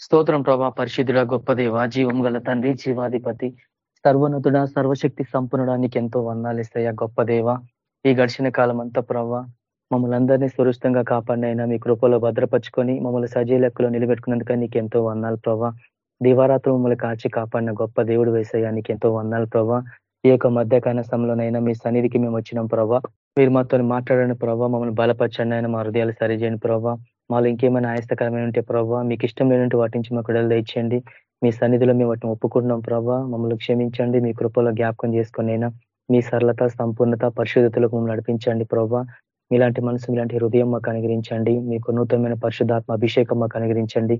స్తోత్రం ప్రభా పరిశుద్ధుడ గొప్ప దేవ జీవం గల తండ్రి జీవాధిపతి సర్వనతుడ సర్వశక్తి సంపన్నుడానికి ఎంతో వర్ణాలు ఇస్తాయా గొప్ప దేవ. ఈ గడిచిన కాలం అంతా ప్రభా మమ్మల్ని అందరినీ సురక్షితంగా కాపాడినైనా మీ కృపలో భద్రపరుచుకొని మమ్మల్ని సజీ లెక్కలో నిలబెట్టుకున్నందుక నీకు ఎంతో వందాలు ప్రభా. దివారాత్రి మమ్మల్ని కాచి కాపాడిన గొప్ప దేవుడు వేసయ్యా నీకు ఎంతో వందాలు ప్రభా. ఈ యొక్క మధ్యకాల సమయంలోనైనా మీ సన్నిధికి మేము వచ్చినాం ప్రభా. మీరు మాతో మాట్లాడని ప్రభావ మమ్మల్ని బలపరచండి అయినా మా హృదయాలు సరిచేయండి ప్రభావ మాలో ఇంకేమైనా ఆయాస్తకరమైన ఉంటే ప్రభావ మీకు ఇష్టం లేనంటే వాటి నుంచి మాకు విడుదల ఇచ్చేయండి మీ సన్నిధిలో మేము వాటిని ఒప్పుకుంటున్నాం ప్రభావ మమ్మల్ని క్షమించండి. మీ కృపలో జ్ఞాపకం చేసుకుని మీ సరళత సంపూర్ణత పరిశుద్ధతలకు మమ్మల్ని నడిపించండి ప్రభావ మీలాంటి మనసు మీలాంటి హృదయం మాకు అనుగ్రహించండి. మీకు నూతనమైన పరిశుధాత్మ అభిషేకం మాకు అనుగ్రహించండి.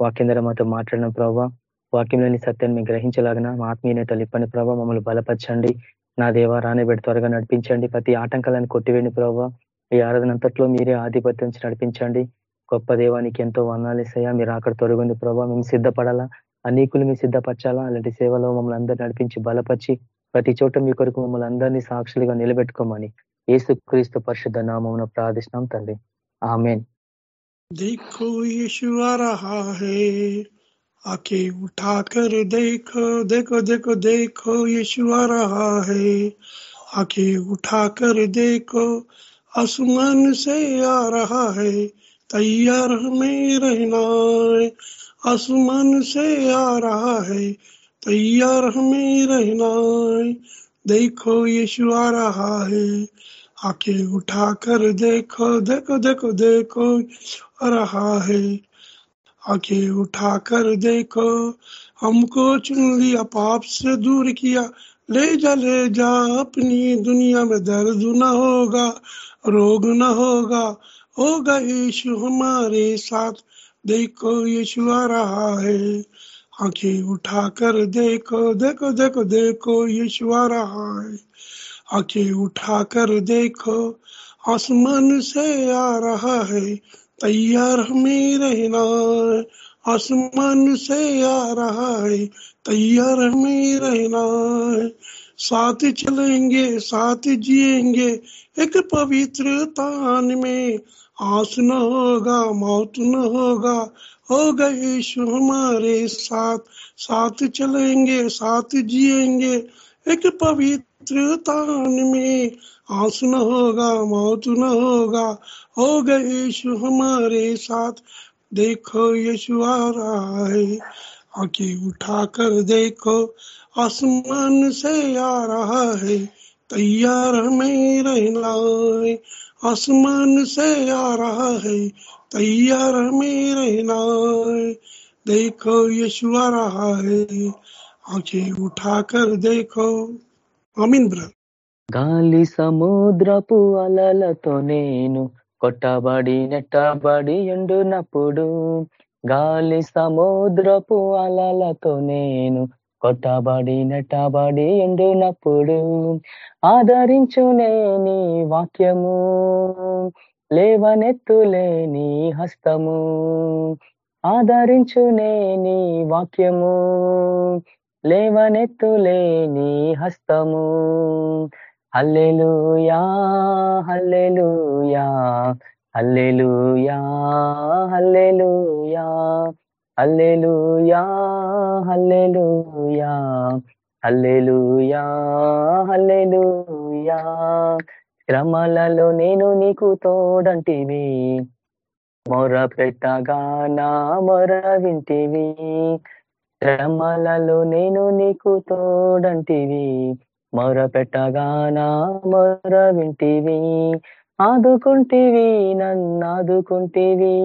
వాక్యం ద్వారా మాతో మాట్లాడిన ప్రభావ వాక్యంలోని సత్యాన్ని మేము గ్రహించలాగిన మా ఆత్మీయత లిప్పని ప్రభావ మమ్మల్ని బలపరచండి. నా దేవ రానిబెడి త్వరగా నడిపించండి. ప్రతి ఆటంకాలను కొట్టివేండి ప్రభావ ఈ ఆరాధనంతట్లో మీరే ఆధిపత్యం నడిపించండి. గొప్ప దేవానికి ఎంతో వందాలేసయ్యా మీరు అక్కడ తొలగింది ప్రభావ మేము సిద్ధపడాలా అనేకులు మేము సిద్ధపరచాలా అలాంటి సేవలో మమ్మల్ని అందరూ నడిపించి బలపరిచి ప్రతి చోట మీ కొరకు మమ్మల్ని అందరినీ సాక్షులుగా నిలబెట్టుకోమని ఏసు క్రీస్తు పరిశుద్ధ నామం ప్రార్థిస్తున్నాం తండ్రి ఆమెన్ देखो यीशु आ रहा है आके उठा कर देखो देखो देखो देखो यीशु आ रहा है आके उठा कर देखो आसमान से आ रहा है तैयार हमें रहना है। आसमान से आ रहा है, तैयार हमें रहना है। देखो यीशु आ रहा है आके उठा कर देखो देखो देखो देखो आ रहा है। आके उठा कर देखो, हमको चुन लिया, पाप से दूर किया। ले जा ले जा, अपनी दुनिया में दर्द न होगा, रोग न होगा। होगा यीशु हमारे साथ देखो यीशु आ रहा है। आँखें उठा कर देखो देखो देखो देखो यीशु आ रहा है। आँखें उठा कर देखो, आसमान से आ रहा है। तैयार हमें रहना है। आसमान से आ रहा है। तैयार हमें रहना है। साथ चलेंगे, साथ जिएँगे। एक पवित्र तान में आस न होगा मौत न होगा होगा यीशु हमारे साथ। साथ चलेंगे, साथ जिएँगे। एक पवित्र तान में आस न होगा मौत न होगा होगा यीशु हमारे साथ। देखो यीशु आ रहा है। आके उठा कर देखो। आसमान से आ रहा है। तैयार हमें रहना है। आसमान से आ रहा है तैयार में रहना है देखो यीशु आ रहा है आंखें उठाकर देखो అమీన్ బ్రదర్ గాలి సముద్రపు అలలతో నేను కొట్టబడి నెట్టబడి ఎండునప్పుడు గాలి సముద్రపు అలలతో నేను కొట్టబడి నెట్టబడి ఎండునప్పుడు ఆదరించునే నీ వాక్యము లేవనెత్తులే నీ హస్తము. ఆదరించునే నీ వాక్యము లేవనెత్తులే నీ హస్తము. హల్లెలూయా హల్లెలూయా హల్లెలూయా హల్లెలూయా. హల్లెలూయా హల్లెలూయా హల్లెలూయా హల్లెలూయా. శ్రమలలో నేను నీకు తోడంటివి మొర పెట్టగా నా మొర వింటివి శ్రమలలో నేను నీకు తోడంటివి మొర పెట్టగా నా మొర వింటివి ఆదుకుంటివి నన్ను ఆదుకుంటివి.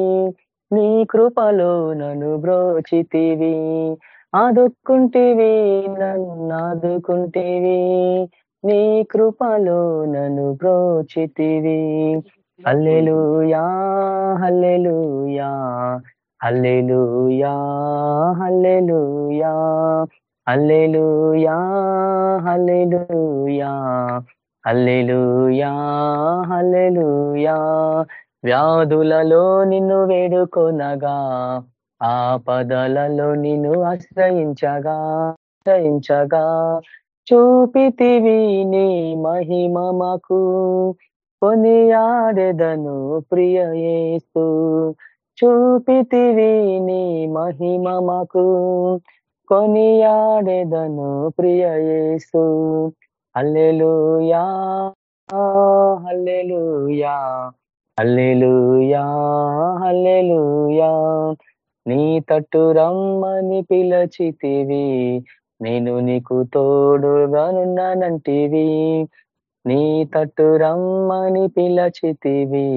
నీ కృపలో నన్ను బ్రోచితివి. ఆదుకుంటేవి నన్నాదుకుంటేవి నీ కృపలో నన్ను బ్రోచితివి. హల్లెలూయా హల్లెలూయా హల్లెలూయా హల్లెలూయా హల్లెలూయా హల్లెలూయా హల్లెలూయా హల్లెలూయా. వ్యాధులలో నిన్ను వేడుకొనగా ఆపదలలో నిన్ను ఆశ్రయించగా ఆశ్రయించగా. చూపితివి నీ మహిమ మాకు కొనియాడెదను ప్రియయేసు చూపితివి నీ మహిమ మాకు కొనియాడెదను ప్రియ అల్లెలుయా అల్లెలుయా అల్లెలుయా హల్లెలూయా. నీ తట్టు రమ్మని పిలచితివి. నేను నీకు తోడుగానున్నానంటివి. నీ తట్టు రమ్మని పిలచితివి.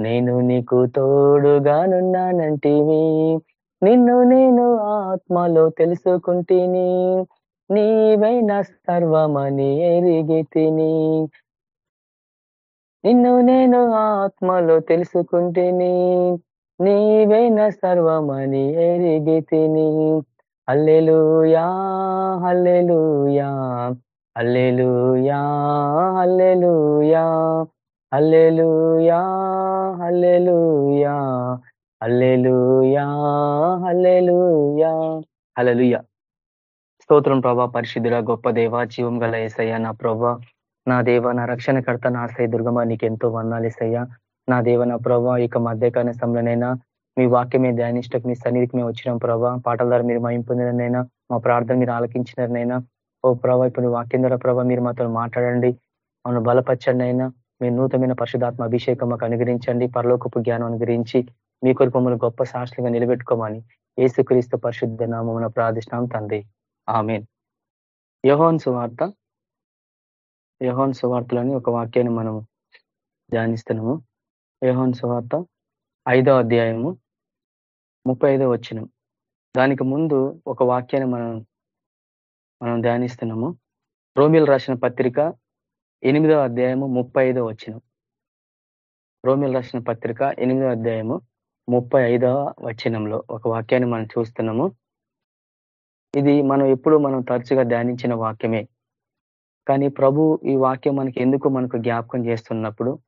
నేను నీకు తోడుగానున్నానంటివి. నిన్ను నేను ఆత్మలో తెలుసుకుంటేని. నీవైన సర్వమని ఎరిగి తిని నిన్ను నేను ఆత్మలో తెలుసుకుంటేని నీవైన సర్వమని ఎరిగి తిని alleluia alleluia alleluia alleluia alleluia alleluia alleluia alleluia alleluia స్తోత్రం ప్రభా పరిశుద్ధుల గొప్ప దేవ జీవం గల ఏసయ్య నా ప్రభా. నా దేవ నా రక్షణకర్త నా సై దుర్గమ్మ నీకు ఎంతో వందాలు నా దేవ నా ప్రభా ఇక మధ్యకాల సమయంలోనైనా మీ వాక్యమే ధ్యానిష్టకు మీ సన్నిధికి మేము వచ్చినాం ప్రభా. పాటల ద్వారా మీరు మయం మా ప్రార్థన మీరు ఆలకించినారనైనా ఓ ప్రభా ఇప్పుడు వాక్యం ద్వారా ప్రభా మీరు మాతో మాట్లాడండి. మమ్మల్ని బలపరచండి అయినా మీ నూతనమైన పరిశుధాత్మ అభిషేకం మాకు అనుగ్రహించండి. పరలోకపు జ్ఞానం అనుగ్రహించి మీ కొరకు మమ్మల్ని గొప్ప సాక్షులుగా నిలబెట్టుకోమని ఏసుక్రీస్తు పరిశుద్ధ నామమున ప్రార్థిష్టాం తండ్రి. ఆమెన్. యహోన్ సువార్త యహోన్ సువార్తలని ఒక వాక్యాన్ని మనం ధ్యానిస్తున్నాము. యహోన్ సువార్త ఐదో అధ్యాయము ముప్పై ఐదో వచ్చినం దానికి ముందు ఒక వాక్యాన్ని మనం మనం ధ్యానిస్తున్నాము. రోమిల్ రాసిన పత్రిక ఎనిమిదో అధ్యాయము ముప్పై ఐదో వచ్చినం రోమిల్ రాసిన పత్రిక ఎనిమిదో అధ్యాయము ముప్పై ఐదవ వచనంలో ఒక వాక్యాన్ని మనం చూస్తున్నాము. ఇది మనం ఎప్పుడు మనం తరచుగా ధ్యానించిన వాక్యమే. కానీ ప్రభు ఈ వాక్యం మనకి ఎందుకు మనకు జ్ఞాపకం చేస్తున్నప్పుడు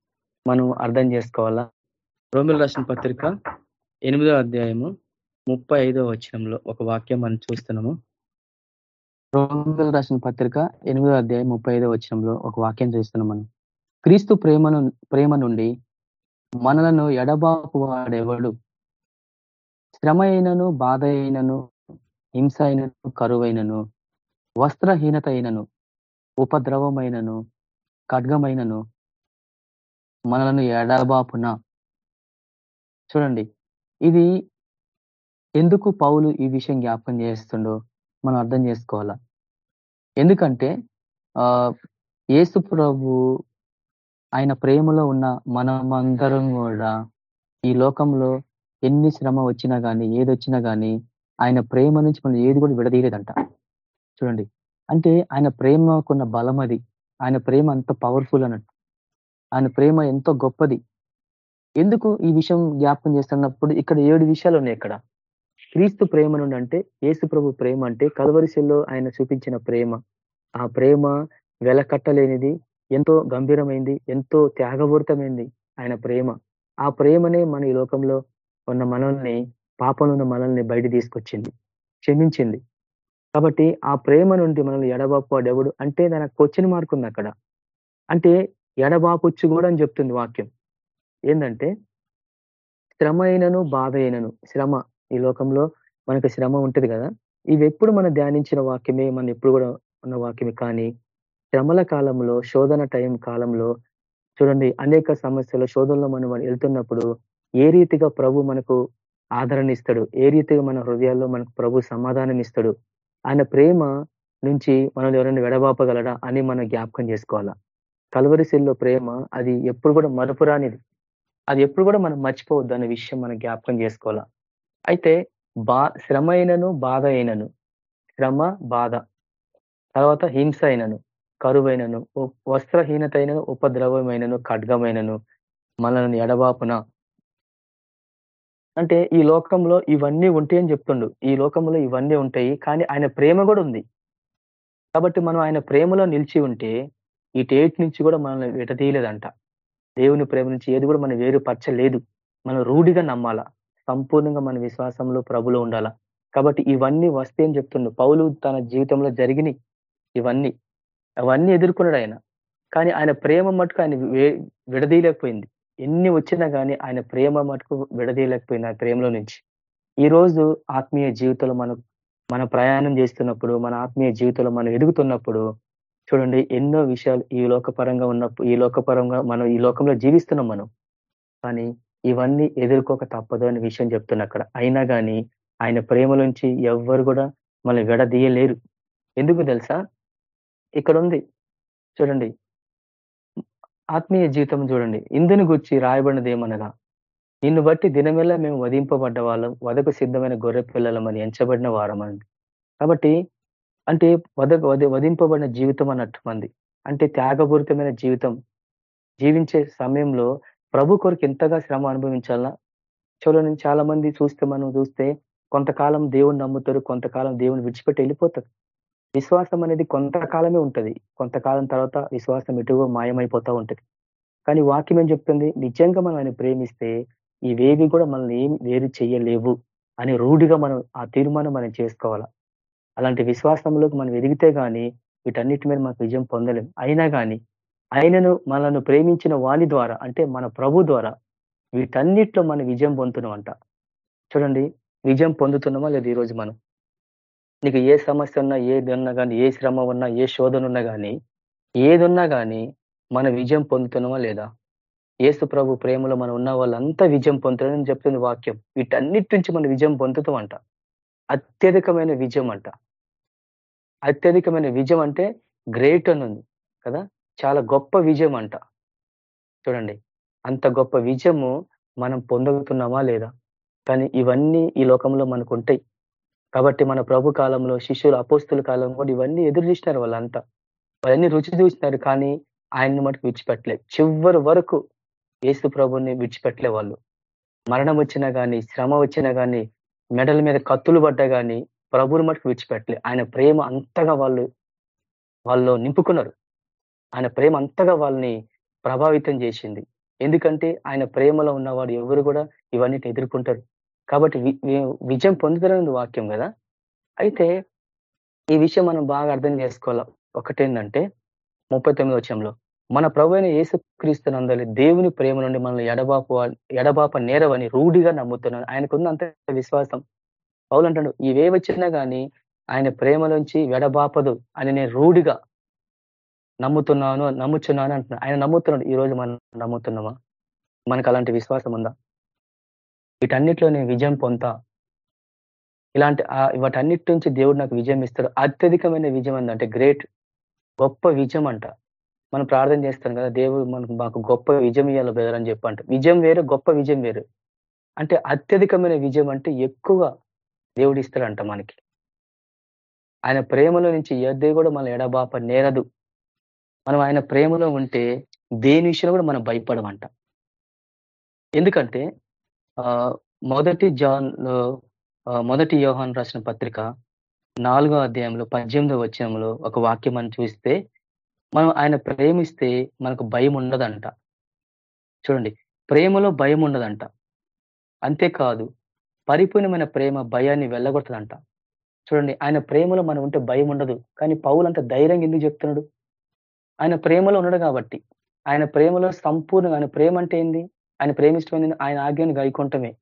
మనం అర్థం చేసుకోవాలా? రోమిల్ రాసిన పత్రిక ఎనిమిదో అధ్యాయము ముప్పై ఐదో వచనంలో ఒక వాక్యం మనం చూస్తున్నాము. రోమిల్ రాసిన పత్రిక ఎనిమిదో అధ్యాయం ముప్పై ఐదో వచనంలో ఒక వాక్యం చూస్తున్నాం మనం. క్రీస్తు ప్రేమను ప్రేమ నుండి మనలను ఎడబాపు వాడెవడు? శ్రమ అయినను బాధ అయినను హింస అయినను కరువైనను వస్త్రహీనత అయినను ఉపద్రవమైనను ఖడ్గమైనను మనలను ఎడబాపున చూడండి ఇది ఎందుకు పౌలు ఈ విషయం జ్ఞాపకం చేస్తుండో మనం అర్థం చేసుకోవాలా. ఎందుకంటే ఆ యేసు ప్రభు ఆయన ప్రేమలో ఉన్న మనమందరం కూడా ఈ లోకంలో ఎన్ని శ్రమ వచ్చినా కానీ ఏది వచ్చినా కానీ ఆయన ప్రేమ నుంచి మనం ఏది కూడా విడదీయలేదంట. చూడండి అంటే ఆయన ప్రేమకున్న బలం అది ఆయన ప్రేమ అంత పవర్ఫుల్ అన్నట్టు. ఆయన ప్రేమ ఎంతో గొప్పది. ఎందుకు ఈ విషయం జ్ఞాపకం చేస్తున్నప్పుడు ఇక్కడ ఏడు విషయాలు ఉన్నాయి ఇక్కడ. క్రీస్తు ప్రేమ నుండి అంటే యేసు ప్రభు ప్రేమ అంటే కలవరిశల్లో ఆయన చూపించిన ప్రేమ. ఆ ప్రేమ వెలకట్టలేనిది ఎంతో గంభీరమైంది ఎంతో త్యాగపూరితమైంది ఆయన ప్రేమ. ఆ ప్రేమనే మన ఈ లోకంలో ఉన్న మనల్ని పాపంలో ఉన్న మనల్ని బయట తీసుకొచ్చింది క్షమించింది. కాబట్టి ఆ ప్రేమ నుండి మనల్ని ఎడబాపు ఎవడు అంటే దానికి క్వశ్చన్ మార్క్ ఉంది అక్కడ. అంటే ఎడబాపుచ్చు కూడా అని చెప్తుంది వాక్యం. ఏంటంటే శ్రమ అయినను బాధ అయినను. శ్రమ. ఈ లోకంలో మనకు శ్రమ ఉంటుంది కదా. ఇవి ఎప్పుడు మనం ధ్యానించిన వాక్యమే మనం ఎప్పుడు కూడా ఉన్న వాక్యమే. కానీ శ్రమల కాలంలో శోధన టైం కాలంలో చూడండి అనేక సమస్యలు శోధనలో మనం వెళ్తున్నప్పుడు ఏ రీతిగా ప్రభు మనకు ఆదరణ ఇస్తాడు? ఏ రీతిగా మన హృదయాల్లో మనకు ప్రభు సమాధానం ఇస్తాడు? ఆయన ప్రేమ నుంచి మనం ఎవరైనా వెడబాపగలడా అని మనం జ్ఞాపకం చేసుకోవాలా? కలవరిశిల్లో ప్రేమ అది ఎప్పుడు కూడా మరపురానిది అది ఎప్పుడు కూడా మనం మర్చిపోవద్దు అనే విషయం మనం జ్ఞాపకం చేసుకోవాలా? అయితే బా శ్రమ అయినను బాధ అయినను. శ్రమ బాధ. తర్వాత హింస అయినను కరువైనను వస్త్రహీనత అయినను ఉపద్రవమైనను ఖడ్గమైనను మనల్ని ఎడబాపున అంటే ఈ లోకంలో ఇవన్నీ ఉంటాయి అని చెప్తుండు. ఈ లోకంలో ఇవన్నీ ఉంటాయి కానీ ఆయన ప్రేమ కూడా ఉంది. కాబట్టి మనం ఆయన ప్రేమలో నిలిచి ఉంటే ఈ టేట్ నుంచి కూడా మనల్ని విడదీయలేదంట దేవుని ప్రేమ నుంచి ఏది కూడా మనం వేరుపరచలేదు. మనం రూఢిగా నమ్మాలా. సంపూర్ణంగా మన విశ్వాసంలో ప్రభులో ఉండాలా. కాబట్టి ఇవన్నీ వస్తే అని చెప్తుండు. పౌలు తన జీవితంలో జరిగినాయి ఇవన్నీ. అవన్నీ ఎదుర్కొన్నాడు ఆయన. కానీ ఆయన ప్రేమ మటుకు ఆయన విడదీయలేకపోయింది. ఎన్ని వచ్చినా కానీ ఆయన ప్రేమ మటుకు విడదీయలేకపోయినా ప్రేమలో నుంచి. ఈ రోజు ఆత్మీయ జీవితంలో మనం మన ప్రయాణం చేస్తున్నప్పుడు మన ఆత్మీయ జీవితంలో మనం ఎదుగుతున్నప్పుడు చూడండి ఎన్నో విషయాలు ఈ లోకపరంగా ఉన్నప్పుడు ఈ లోకపరంగా మనం ఈ లోకంలో జీవిస్తున్నాం మనం. కానీ ఇవన్నీ ఎదుర్కోక తప్పదు అనే విషయం చెప్తున్నా అక్కడ. అయినా కానీ ఆయన ప్రేమలోంచి ఎవ్వరు కూడా మనం విడదీయలేరు. ఎందుకు తెలుసా? ఇక్కడ ఉంది చూడండి ఆత్మీయ జీవితం చూడండి. ఇందుని గుర్చి రాయబడినది ఏమనగా నిన్ను బట్టి దినమెల్లా మేము వధింపబడ్డ వాళ్ళం వదకు సిద్ధమైన గొర్రె పిల్లలమని ఎంచబడిన వారమండి. కాబట్టి అంటే వద వధింపబడిన జీవితం అన్నట్టు మంది. అంటే త్యాగపూరితమైన జీవితం. జీవించే సమయంలో ప్రభు కొరకు ఎంతగా శ్రమ అనుభవించాలా? చూడండి చాలా మంది చూస్తే మనం చూస్తే కొంతకాలం దేవుని నమ్ముతారు కొంతకాలం దేవుని విడిచిపెట్టి వెళ్ళిపోతారు. విశ్వాసం అనేది కొంతకాలమే ఉంటది. కొంతకాలం తర్వాత విశ్వాసం ఎటువో మాయమైపోతూ ఉంటుంది. కానీ వాక్యం ఏం చెప్తుంది? నిజంగా మనం ఆయన ప్రేమిస్తే ఇవేవి కూడా మనల్ని ఏం వేరు చేయలేవు అని రూఢిగా మనం ఆ తీర్మానం మనం చేసుకోవాలా? అలాంటి విశ్వాసంలోకి మనం ఎదిగితే కానీ వీటన్నిటి మీద మనకు విజయం పొందలేం. అయినా కానీ ఆయనను మనను ప్రేమించిన వాణి ద్వారా అంటే మన ప్రభు ద్వారా వీటన్నిటిలో మనం విజయం పొందుతున్నామంట. చూడండి విజయం పొందుతున్నామా లేదు ఈరోజు మనం? నీకు ఏ సమస్య ఉన్నా ఏది ఉన్నా కానీ ఏ శ్రమ ఉన్నా ఏ శోధన ఉన్నా కానీ ఏదున్నా కానీ మన విజయం పొందుతున్నామా లేదా? ఏసు ప్రభు ప్రేమలో మనం ఉన్న వాళ్ళంతా విజయం పొందుతారని చెప్తుంది వాక్యం. వీటన్నిటి నుంచి మనం విజయం పొందుతామంట. అత్యధికమైన విజయం అంట. అత్యధికమైన విజయం అంటే గ్రేట్ అని ఉంది కదా? చాలా గొప్ప విజయం అంట. చూడండి అంత గొప్ప విజయము మనం పొందుతున్నామా లేదా? కానీ ఇవన్నీ ఈ లోకంలో మనకు ఉంటాయి. కాబట్టి మన ప్రభు కాలంలో శిష్యులు అపోస్తుల కాలం కూడా ఇవన్నీ ఎదురు చూసినారు వాళ్ళంతా. అవన్నీ రుచి చూసినారు కానీ ఆయన్ని మటుకు విడిచిపెట్టలేదు చివరి వరకు ఏసు ప్రభుని విడిచిపెట్టలే వాళ్ళు. మరణం వచ్చినా కానీ శ్రమ వచ్చినా కానీ మెడల మీద కత్తులు పడ్డా కానీ ప్రభుని మటుకు విడిచిపెట్టలే. ఆయన ప్రేమ అంతగా వాళ్ళు వాళ్ళు నింపుకున్నారు. ఆయన ప్రేమ అంతగా వాళ్ళని ప్రభావితం చేసింది. ఎందుకంటే ఆయన ప్రేమలో ఉన్నవాడు ఎవరు కూడా ఇవన్నిటిని ఎదుర్కొంటారు. కాబట్టి విజయం పొందుతారని వాక్యం కదా? అయితే ఈ విషయం మనం బాగా అర్థం చేసుకోవాలి. ఒకటేంటంటే ముప్పై తొమ్మిది వచ్చంలో మన ప్రభుత్వ యేసు యేసుక్రీస్తునందలి దేవుని ప్రేమ నుండి మనల్ని ఎడబాపు ఎడబాప నేరవని రూఢిగా నమ్ముతున్నాను ఆయనకున్న అంత విశ్వాసం. పౌలు అంటాడు ఇవే వచ్చినా కానీ ఆయన ప్రేమలోంచి ఎడబాపదు అని నేను రూఢిగా నమ్ముతున్నాను నమ్ముచున్నాను అంటున్నాను ఆయన నమ్ముతున్నాడు ఈ రోజు మనం నమ్ముతున్నామా? మనకు అలాంటి విశ్వాసం ఉందా? వీటన్నిటిలో నేను విజయం పొందా ఇలాంటి వాటన్నిటి నుంచి దేవుడు నాకు విజయం ఇస్తాడు. అత్యధికమైన విజయం అంటే గ్రేట్ గొప్ప విజయం అంట. మనం ప్రార్థన చేస్తాం కదా దేవుడు మనకు మాకు గొప్ప విజయం ఇవ్వాలి బ్రదర్ అని చెప్పంట విజయం వేరు గొప్ప విజయం వేరు. అంటే అత్యధికమైన విజయం అంటే ఎక్కువ దేవుడు ఇస్తాడంట మనకి. ఆయన ప్రేమలో నుంచి ఎద్దే కూడా మన ఎడబాప నేరదు. మనం ఆయన ప్రేమలో ఉంటే దేని విషయంలో కూడా మనం భయపడమంట. ఎందుకంటే మొదటి జాన్ మొదటి యోహాన్ రాసిన పత్రిక నాలుగో అధ్యాయంలో పద్దెనిమిదో వచ్చంలో ఒక వాక్యం అని చూస్తే మనం ఆయన ప్రేమిస్తే మనకు భయం ఉండదంట. చూడండి ప్రేమలో భయం ఉండదంట. అంతేకాదు పరిపూర్ణమైన ప్రేమ భయాన్ని వెళ్ళగొట్టదంట చూడండి ఆయన ప్రేమలో మనం ఉంటే భయం ఉండదు. కానీ పౌలు ధైర్యం ధైర్యంగా ఎందుకు చెప్తున్నాడు? ఆయన ప్రేమలో ఉన్నాడు కాబట్టి. ఆయన ప్రేమలో సంపూర్ణంగా ఆయన ప్రేమ అంటే ఏంది? ఆయన ప్రేమిష్టమైంది ఆయన ఆజ్ఞాన్ని గైకొంటమే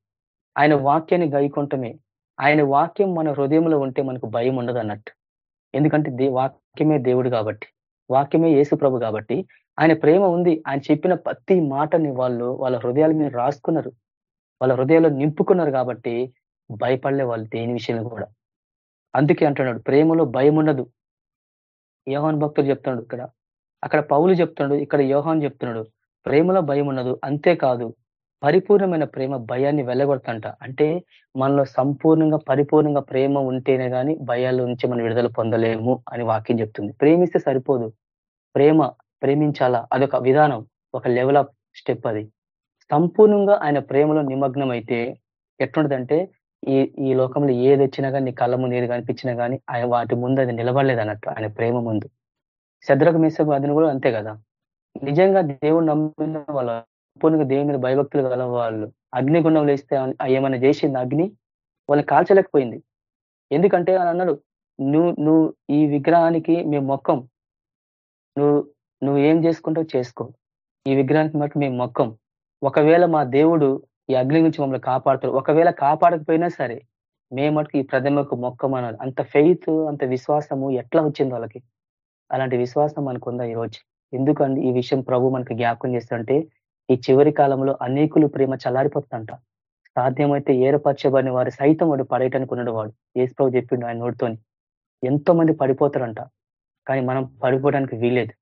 ఆయన వాక్యాన్ని గైకొంటమే ఆయన వాక్యం మన హృదయంలో ఉంటే మనకు భయం ఉండదు అన్నట్టు. ఎందుకంటే వాక్యమే దేవుడు కాబట్టి వాక్యమే యేసు ప్రభు కాబట్టి ఆయన ప్రేమ ఉంది. ఆయన చెప్పిన ప్రతి మాటని వాళ్ళు వాళ్ళ హృదయాల మీద రాసుకున్నారు. వాళ్ళ హృదయాల్లో నింపుకున్నారు కాబట్టి భయపడలే వాళ్ళు దేని విషయంలో కూడా. అందుకే అంటున్నాడు ప్రేమలో భయం ఉండదు. యోహాన్ భక్తులు చెప్తున్నాడు ఇక్కడ. అక్కడ పౌలు చెప్తున్నాడు ఇక్కడ యోహాన్ చెప్తున్నాడు ప్రేమలో భయం ఉండదు అంతేకాదు పరిపూర్ణమైన ప్రేమ భయాన్ని వెళ్ళగొడతంట అంటే మనలో సంపూర్ణంగా పరిపూర్ణంగా ప్రేమ ఉంటేనే కానీ భయాల నుంచి మనం విడుదల పొందలేము అని వాక్యం చెప్తుంది. ప్రేమిస్తే సరిపోదు. ప్రేమ ప్రేమించాలా? అదొక విధానం ఒక లెవెల్ ఆఫ్ స్టెప్ అది. సంపూర్ణంగా ఆయన ప్రేమలో నిమగ్నం అయితే ఎట్లుంటదంటే ఈ ఈ లోకంలో ఏది వచ్చినా కానీ నీ కళ్ళ ముందు ఏది కనిపించినా కానీ ఆయన వాటి ముందు అది నిలబడలేదు అన్నట్టు ఆయన ప్రేమ ముందు. శద్రకు మీసకు అదిని కూడా అంతే కదా? నిజంగా దేవుడు నమ్మిన వాళ్ళు పూర్ణంగా దేవుని మీద భయభక్తులు గల వాళ్ళు అగ్నిగుండం లేస్తే ఏమైనా చేసింది అగ్ని? వాళ్ళని కాల్చలేకపోయింది ఎందుకంటే అని అన్నాడు నువ్వు నువ్వు ఈ విగ్రహానికి మేము మొక్కం నువ్వు నువ్వు ఏం చేసుకుంటావు చేసుకో. ఈ విగ్రహానికి మటు మేము మొక్కం ఒకవేళ మా దేవుడు ఈ అగ్ని నుంచి మమ్మల్ని కాపాడుతాడు ఒకవేళ కాపాడకపోయినా సరే మేమటుకు ఈ ప్రతిమకు మొక్కమన్నారు అంత ఫెయిత్ అంత విశ్వాసము ఎట్లా వచ్చింది వాళ్ళకి? అలాంటి విశ్వాసం మనకుందా ఈరోజు? ఎందుకండి ఈ విషయం ప్రభు మనకు జ్ఞాపకం చేస్తుంటే ఈ చివరి కాలంలో అనేకులు ప్రేమ చల్లారిపోతుందంట. సాధ్యమైతే ఏర్పరచబడిన వారు సైతం వాడు పడేయటానికి ఉన్నాడు వాడు. ఏసు ప్రభు చెప్పిండు ఆయన నోటితోని. ఎంతో మంది పడిపోతారంట కానీ మనం పడిపోవడానికి వీలేదు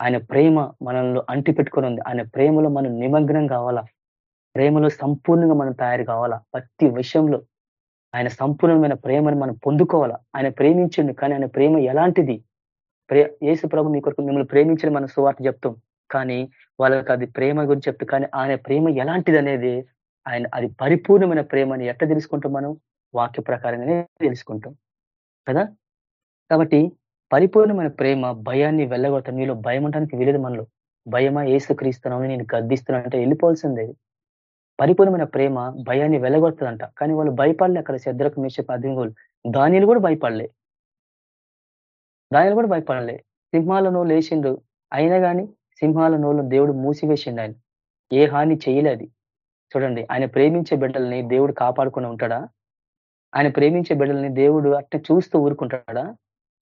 ఆయన ప్రేమ మనల్ని అంటి పెట్టుకొని ఉంది. ఆయన ప్రేమలో మనం నిమగ్నం కావాలా? ప్రేమలో సంపూర్ణంగా మనం తయారు కావాలా? ప్రతి విషయంలో ఆయన సంపూర్ణమైన ప్రేమను మనం పొందుకోవాలా? ఆయన ప్రేమించండు కానీ ఆయన ప్రేమ ఎలాంటిది? ప్రే యేసు ప్రభు మీ కొరకు మిమ్మల్ని ప్రేమించిన మన సువార్త చెప్తాం. కానీ వాళ్ళకి అది ప్రేమ గురించి చెప్తూ కానీ ఆయన ప్రేమ ఎలాంటిది అనేది ఆయన అది పరిపూర్ణమైన ప్రేమని ఎట్లా తెలుసుకుంటాం మనం? వాక్య ప్రకారంగానే తెలుసుకుంటాం. కదా? కాబట్టి పరిపూర్ణమైన ప్రేమ భయాన్ని వెళ్ళగొడతాం. మీలో భయం ఉండడానికి వీలేదు మనలో. భయమా? ఏసుక్రీస్తున్నావు నేను గద్దిస్తున్నాను అంటే వెళ్ళిపోవాల్సిందే. పరిపూర్ణమైన ప్రేమ భయాన్ని వెళ్ళగొడుతుందంట. కానీ వాళ్ళు భయపడలే అక్కడ శద్రకు మేషపు పద్మగోలు దానిని కూడా భయపడలే. దానిలో కూడా భయపడలే. సింహాల నోళ్ళు వేసిండు అయినా కానీ సింహాల నోళ్ళు దేవుడు మూసివేసిండు ఆయన. ఏ హాని చేయలేదు చూడండి ఆయన ప్రేమించే బిడ్డల్ని దేవుడు కాపాడుకుని ఉంటాడా? ఆయన ప్రేమించే బిడ్డల్ని దేవుడు అట్ట చూస్తూ ఊరుకుంటాడా?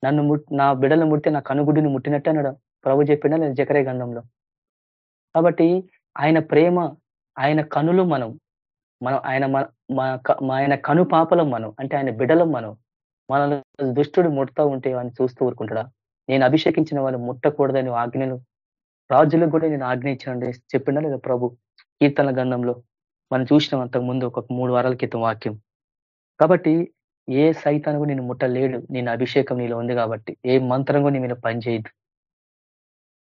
నన్ను నా బిడ్డలను ముడితే నా కనుగుడ్డిని ముట్టినట్టు అన్నాడు ప్రభు చెప్పినా లేదా జకరే గంధంలో కాబట్టి ఆయన ప్రేమ ఆయన కనులు మనం. మనం ఆయన ఆయన కను పాపలం మనం. అంటే ఆయన బిడలం మనం. మన దుష్టుడు ముడతా ఉంటే అని చూస్తూ ఊరుకుంటాడా? నేను అభిషేకించిన వాళ్ళు ముట్టకూడదని ఆజ్ఞలు. రాజులకు కూడా నేను ఆజ్ఞ ఇచ్చానండి. చెప్పిండా లేదా ప్రభు? కీర్తన గంధంలో మనం చూసినాం అంతకు ముందు ఒక మూడు వారాల క్రితం వాక్యం. కాబట్టి ఏ సైతానికి నేను ముట్టలేడు. నేను అభిషేకం నీలో ఉంది కాబట్టి. ఏ మంత్రం కూడా నీ మీద పనిచేయదు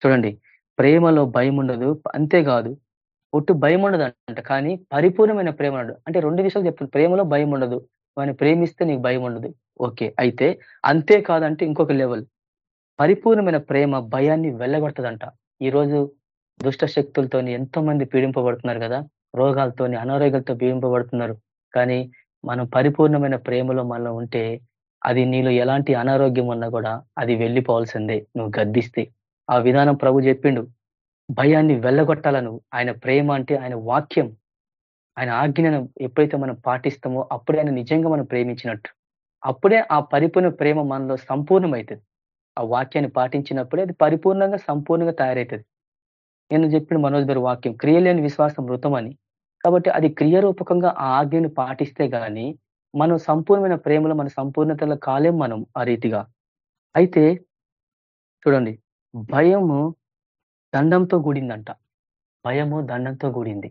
చూడండి. ప్రేమలో భయం ఉండదు. అంతేకాదు ఒట్టు భయం ఉండదు అంట కానీ పరిపూర్ణమైన ప్రేమ ఉండదు. అంటే రెండు విషయాలు చెప్తుంది ప్రేమలో భయం ఉండదు. వాడిని ప్రేమిస్తే నీకు భయం ఉండదు. ఓకే. అయితే అంతేకాదంటే ఇంకొక లెవెల్. పరిపూర్ణమైన ప్రేమ భయాన్ని వెళ్ళగొడతదంట ఈరోజు దుష్ట శక్తులతోని ఎంతో మంది పీడింపబడుతున్నారు కదా. రోగాలతోని అనారోగ్యాలతో పీడింపబడుతున్నారు. కానీ మనం పరిపూర్ణమైన ప్రేమలో మనం ఉంటే అది నీలో ఎలాంటి అనారోగ్యం ఉన్నా కూడా అది వెళ్ళిపోవాల్సిందే. నువ్వు గద్దిస్తే. ఆ విధానం ప్రభు చెప్పిండు. భయాన్ని వెళ్ళగొట్టాల నువ్వు ఆయన ప్రేమ అంటే ఆయన వాక్యం. ఆయన ఆజ్ఞను ఎప్పుడైతే మనం పాటిస్తామో అప్పుడే ఆయన నిజంగా మనం ప్రేమించినట్టు. అప్పుడే ఆ పరిపూర్ణ ప్రేమ మనలో సంపూర్ణమవుతుంది. ఆ వాక్యాన్ని పాటించినప్పుడే అది పరిపూర్ణంగా సంపూర్ణంగా తయారవుతుంది. నేను చెప్పిన మనోజ్ గారి వాక్యం క్రియలేని విశ్వాసం మృతం అని. కాబట్టి అది క్రియారూపకంగా ఆ ఆజ్ఞను పాటిస్తే గాని మనం సంపూర్ణమైన ప్రేమలో మన సంపూర్ణతలో కాలేం మనం ఆ రీతిగా. అయితే చూడండి భయము దండంతో కూడిందంట. భయము దండంతో కూడింది.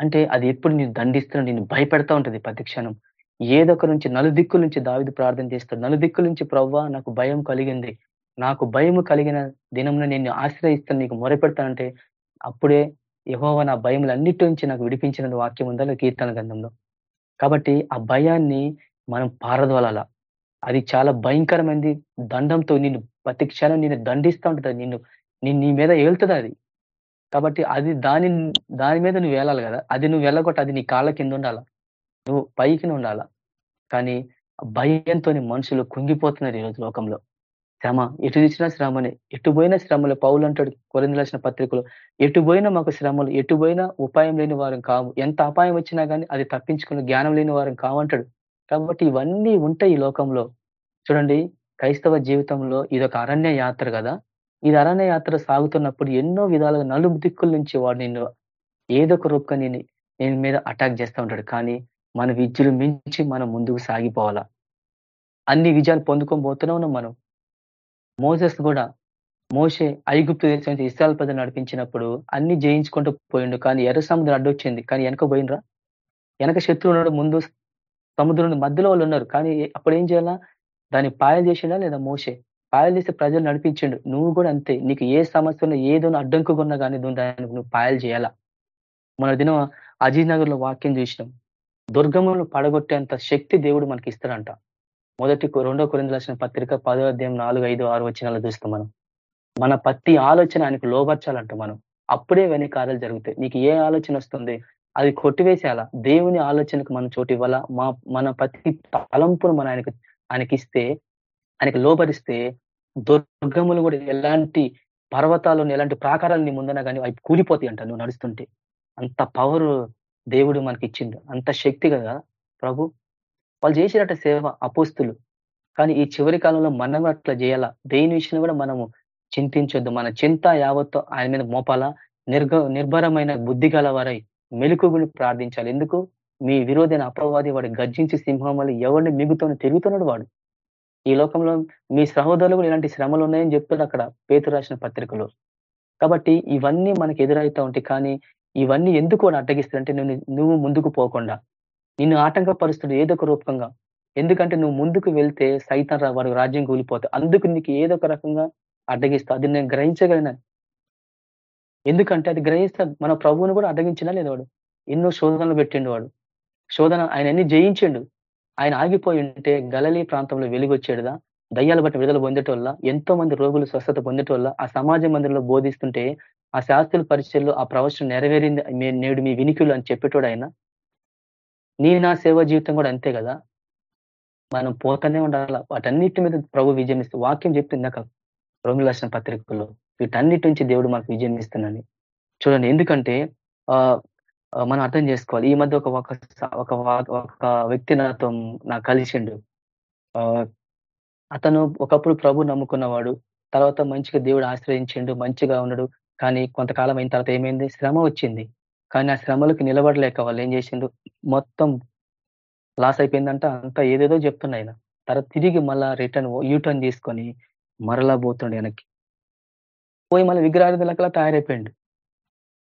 అంటే అది ఎప్పుడు నేను దండిస్తున్నా నేను భయపెడతా ఉంటుంది ప్రతి క్షణం. ఏదొక నుంచి నలుదిక్కుల నుంచి దావిది ప్రార్థన చేస్తాడు. నలుదిక్కుల నుంచి ప్రవ్వా నాకు భయం కలిగింది. నాకు భయము కలిగిన దినంలో నేను ఆశ్రయిస్తాను నీకు మొరపెడతానంటే అప్పుడే యహోవ నా భయములన్నిటి నుంచి నాకు విడిపించిన వాక్యం ఉందా కీర్తన గంధంలో కాబట్టి ఆ భయాన్ని మనం పారదోలాల అది చాలా భయంకరమైనది దండంతో నిన్ను ప్రతి క్షణం నిన్ను దండిస్తూ ఉంటుంది. నిన్ను నీ మీద ఏళ్తుంది అది. కాబట్టి అది దాని దాని మీద నువ్వు వెళ్ళాలి కదా? అది నువ్వు వెళ్ళగొట్టి అది నీ కాళ్ళ కింద ఉండాలా? నువ్వు పైకి ఉండాలా? కానీ భయంతో మనుషులు కుంగిపోతున్నారు ఈరోజు లోకంలో. శ్రమ. ఎటు తెచ్చినా శ్రమనే. ఎటు పోయిన శ్రమలు. పౌలు అంటాడు కొరిందలసిన పత్రికలు ఎటు పోయినా మాకు శ్రమలు. ఎటు పోయినా ఉపాయం లేని వారం కావు. ఎంత అపాయం వచ్చినా కానీ అది తప్పించుకున్న జ్ఞానం లేని వారం కావంటాడు కాబట్టి ఇవన్నీ ఉంటాయి ఈ లోకంలో. చూడండి క్రైస్తవ జీవితంలో ఇదొక అరణ్య యాత్ర కదా. ఇది అరణ్య యాత్ర సాగుతున్నప్పుడు ఎన్నో విధాలుగా నలుగు దిక్కుల నుంచి వాడు నిన్ను ఏదో ఒక రూపంగా నేను మీద అటాక్ చేస్తూ ఉంటాడు. కానీ మన విద్యలు మించి మనం ముందుకు సాగిపోవాలా? అన్ని విజయాలు పొందుకొని పోతూనే ఉన్నాం మనం. మోసెస్ కూడా మోసే ఐగుప్తు దేశం నుంచి ఇస్రాయల్ ప్రజలు నడిపించినప్పుడు అన్ని జయించుకుంటూ పోయిండు. కానీ ఎర్ర సముద్రం అడ్డొచ్చింది. కానీ వెనక పోయినరా వెనక శత్రువు ఉన్నాడు ముందు సముద్రం మధ్యలో వాళ్ళు ఉన్నారు. కానీ అప్పుడు ఏం చేయాలా? దాన్ని పాయలు చేసిండా లేదా మోసే పాయలు చేసి ప్రజలు నడిపించిండు. నువ్వు కూడా అంతే. నీకు ఏ సమస్య ఉన్నా ఏదో అడ్డంకుగా ఉన్నా కానీ దానికి నువ్వు పాయలు చేయాలా? మన దినం అజీజ్ నగర్లో వాక్యం చూసినాం. దుర్గములను పడగొట్టేంత శక్తి దేవుడు మనకి ఇస్తాడంట మొదటి రెండో కొరింది రాసిన పత్రిక పదో అధ్యాయం నాలుగు ఐదు ఆరు వచ్చినాలు చూస్తాం మనం. మన ప్రతి ఆలోచన ఆయనకు లోబర్చాలంట మనం. అప్పుడే వెనక కార్యాలు జరుగుతాయి. నీకు ఏ ఆలోచన వస్తుంది? అది కొట్టివేసేయాలా? దేవుని ఆలోచనకు మనం చోటు ఇవ్వాలా? మా మన ప్రతి తలంపును మన ఆయనకు ఆయనకి ఇస్తే ఆయనకి లోపరిస్తే దుర్గములు కూడా ఎలాంటి పర్వతాలను ఎలాంటి ప్రాకారాలు నీ ముందన కానీ అవి కూలిపోతాయి అంట నువ్వు నడుస్తుంటే. అంత పవర్ దేవుడు మనకి ఇచ్చిండు అంత శక్తి కదా ప్రభు. వాళ్ళు చేసినట్టు సేవ అపోస్తులు. కానీ ఈ చివరి కాలంలో మనం అట్లా చేయాలా? దేని విషయంలో కూడా మనము చింతించొద్దు. మన చింత యావత్తు ఆయన మీద మోపాలా? నిర్గ నిర్భరమైన బుద్ధి గలవారై మెలుకుని ప్రార్థించాలి. ఎందుకు? మీ విరోధైన అపవాది వాడు గర్జించి సింహం వల్ల ఎవరిని మిగుతూనే తిరుగుతున్నాడు వాడు. ఈ లోకంలో మీ సహోదరులు కూడా ఇలాంటి శ్రమలు ఉన్నాయని చెప్తున్నాడు అక్కడ పేతు రాసిన పత్రికలో. కాబట్టి ఇవన్నీ మనకి ఎదురవుతా ఉంటాయి. కానీ ఇవన్నీ ఎందుకు అని అడ్డగిస్తాడంటే నువ్వు నువ్వు ముందుకు పోకుండా. నిన్ను ఆటంకపరుస్తుడు ఏదో ఒక రూపంగా. ఎందుకంటే నువ్వు ముందుకు వెళ్తే సైతం వాడు రాజ్యం కూలిపోతాయి అందుకు నీకు ఏదో ఒక రకంగా అడ్డగిస్తా. అది నేను గ్రహించగలిగిన. ఎందుకంటే అది గ్రహిస్తా మన ప్రభువును కూడా అడ్డగించినా లేదు వాడు? ఎన్నో శోధనలు పెట్టిండు వాడు. శోధన ఆయన అన్ని జయించిండు? ఆయన ఆగిపోయి ఉంటే గలలీ ప్రాంతంలో వెలుగొచ్చేడుదా? దయ్యాలు బట్టి విడుదల పొందేటోళ్ళ? ఎంతో మంది రోగులు స్వస్థత పొందేటోళ్ళ? ఆ సమాజ మందిరంలో బోధిస్తుంటే ఆ శాస్త్రుల పరిచయంలో ఆ ప్రవచనం నెరవేరింది నేడు మీ వినికులు అని చెప్పేటోడు ఆయన. నీ నా సేవా జీవితం కూడా అంతే కదా. మనం పోతూనే ఉండాల. వాటన్నిటి మీద ప్రభు విజయం ఇస్తూ వాక్యం చెప్తుంది నాకు రోమిల లక్షణ పత్రికల్లో వీటన్నిటి నుంచి దేవుడు మనకు విజయం ఇస్తున్నాను చూడండి ఎందుకంటే ఆ మనం అర్థం చేసుకోవాలి. ఈ మధ్య ఒక ఒక ఒక వ్యక్తి నాతో నాకు కలిసిండు. అతను ఒకప్పుడు ప్రభు నమ్ముకున్నవాడు. తర్వాత మంచిగా దేవుడు ఆశ్రయించిండు మంచిగా ఉన్నాడు. కానీ కొంతకాలం అయిన తర్వాత ఏమైంది? శ్రమ వచ్చింది. కానీ ఆ శ్రమలకు నిలబడలేక వాళ్ళు ఏం చేసిండు మొత్తం లాస్ అయిపోయిందంట. అంతా ఏదేదో చెప్తున్నా ఆయన తర్వాత తిరిగి మళ్ళా రిటర్న్ యూటర్న్ తీసుకొని మరలా పోతుండే వెనక్కి. పోయి మళ్ళీ విగ్రహార్థులకలా తయారైపోయిండు.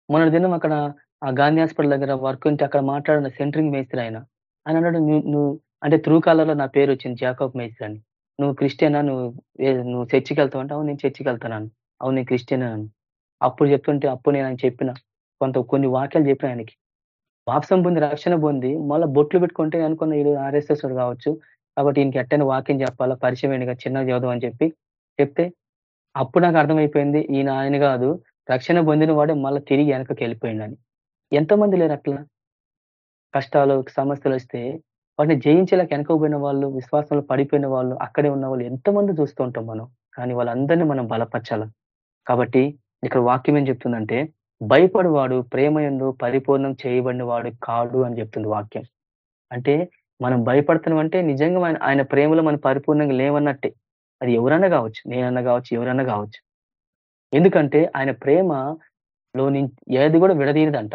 మొన్న దినం అక్కడ ఆ గాంధీ హాస్పిటల్ దగ్గర వర్క్ ఉంటే అక్కడ మాట్లాడిన సెంటరింగ్ మేస్త్రి ఆయన. ఆయన అన్నాడు నువ్వు అంటే త్రూ కాలర్లో నా పేరు వచ్చింది జాకబ్ మేస్త్రి అని. నువ్వు క్రిస్టియనా? నువ్వు నువ్వు చర్చికి వెళ్తావు అంటే అవును నేను చర్చికి వెళ్తాను అవును నేను క్రిస్టియన్? అని. అప్పుడు చెప్తుంటే అప్పుడు నేను ఆయన చెప్పిన. కొంత కొన్ని వాక్యాలు చెప్పిన ఆయనకి. వాపసం పొంది రక్షణ పొంది మళ్ళీ బొట్లు పెట్టుకుంటే అనుకున్న ఇది ఆర్ఎస్ఎస్ కావచ్చు. కాబట్టి ఈయనకి ఎట్టని వాక్యం చెప్పాలా? పరిచయమైనగా చిన్నగా చదువు అని చెప్పి చెప్తే అప్పుడు నాకు అర్థమైపోయింది ఈయన ఆయన కాదు. రక్షణ పొందిన వాడే మళ్ళీ తిరిగి వెనకకి అని ఎంతమంది లేరు అట్లా? కష్టాలు సమస్యలు వస్తే వాటిని జయించేలా వెనకపోయిన వాళ్ళు విశ్వాసంలో పడిపోయిన వాళ్ళు అక్కడే ఉన్న వాళ్ళు ఎంతమంది చూస్తూ ఉంటాం మనం. కానీ వాళ్ళందరినీ మనం బలపరచాల. కాబట్టి ఇక్కడ వాక్యం ఏం చెప్తుందంటే ప్రేమ ప్రేమయందు పరిపూర్ణం చేయబడిన వాడు కాడు అని చెప్తుంది వాక్యం. అంటే మనం భయపడుతున్నాం అంటే నిజంగా ఆయన ఆయన ప్రేమలో మనం పరిపూర్ణంగా లేవన్నట్టే. అది ఎవరన్నా కావచ్చు నేనన్నా కావచ్చు ఎవరన్నా కావచ్చు. ఎందుకంటే ఆయన ప్రేమలో ఏది కూడా విడదీయదంట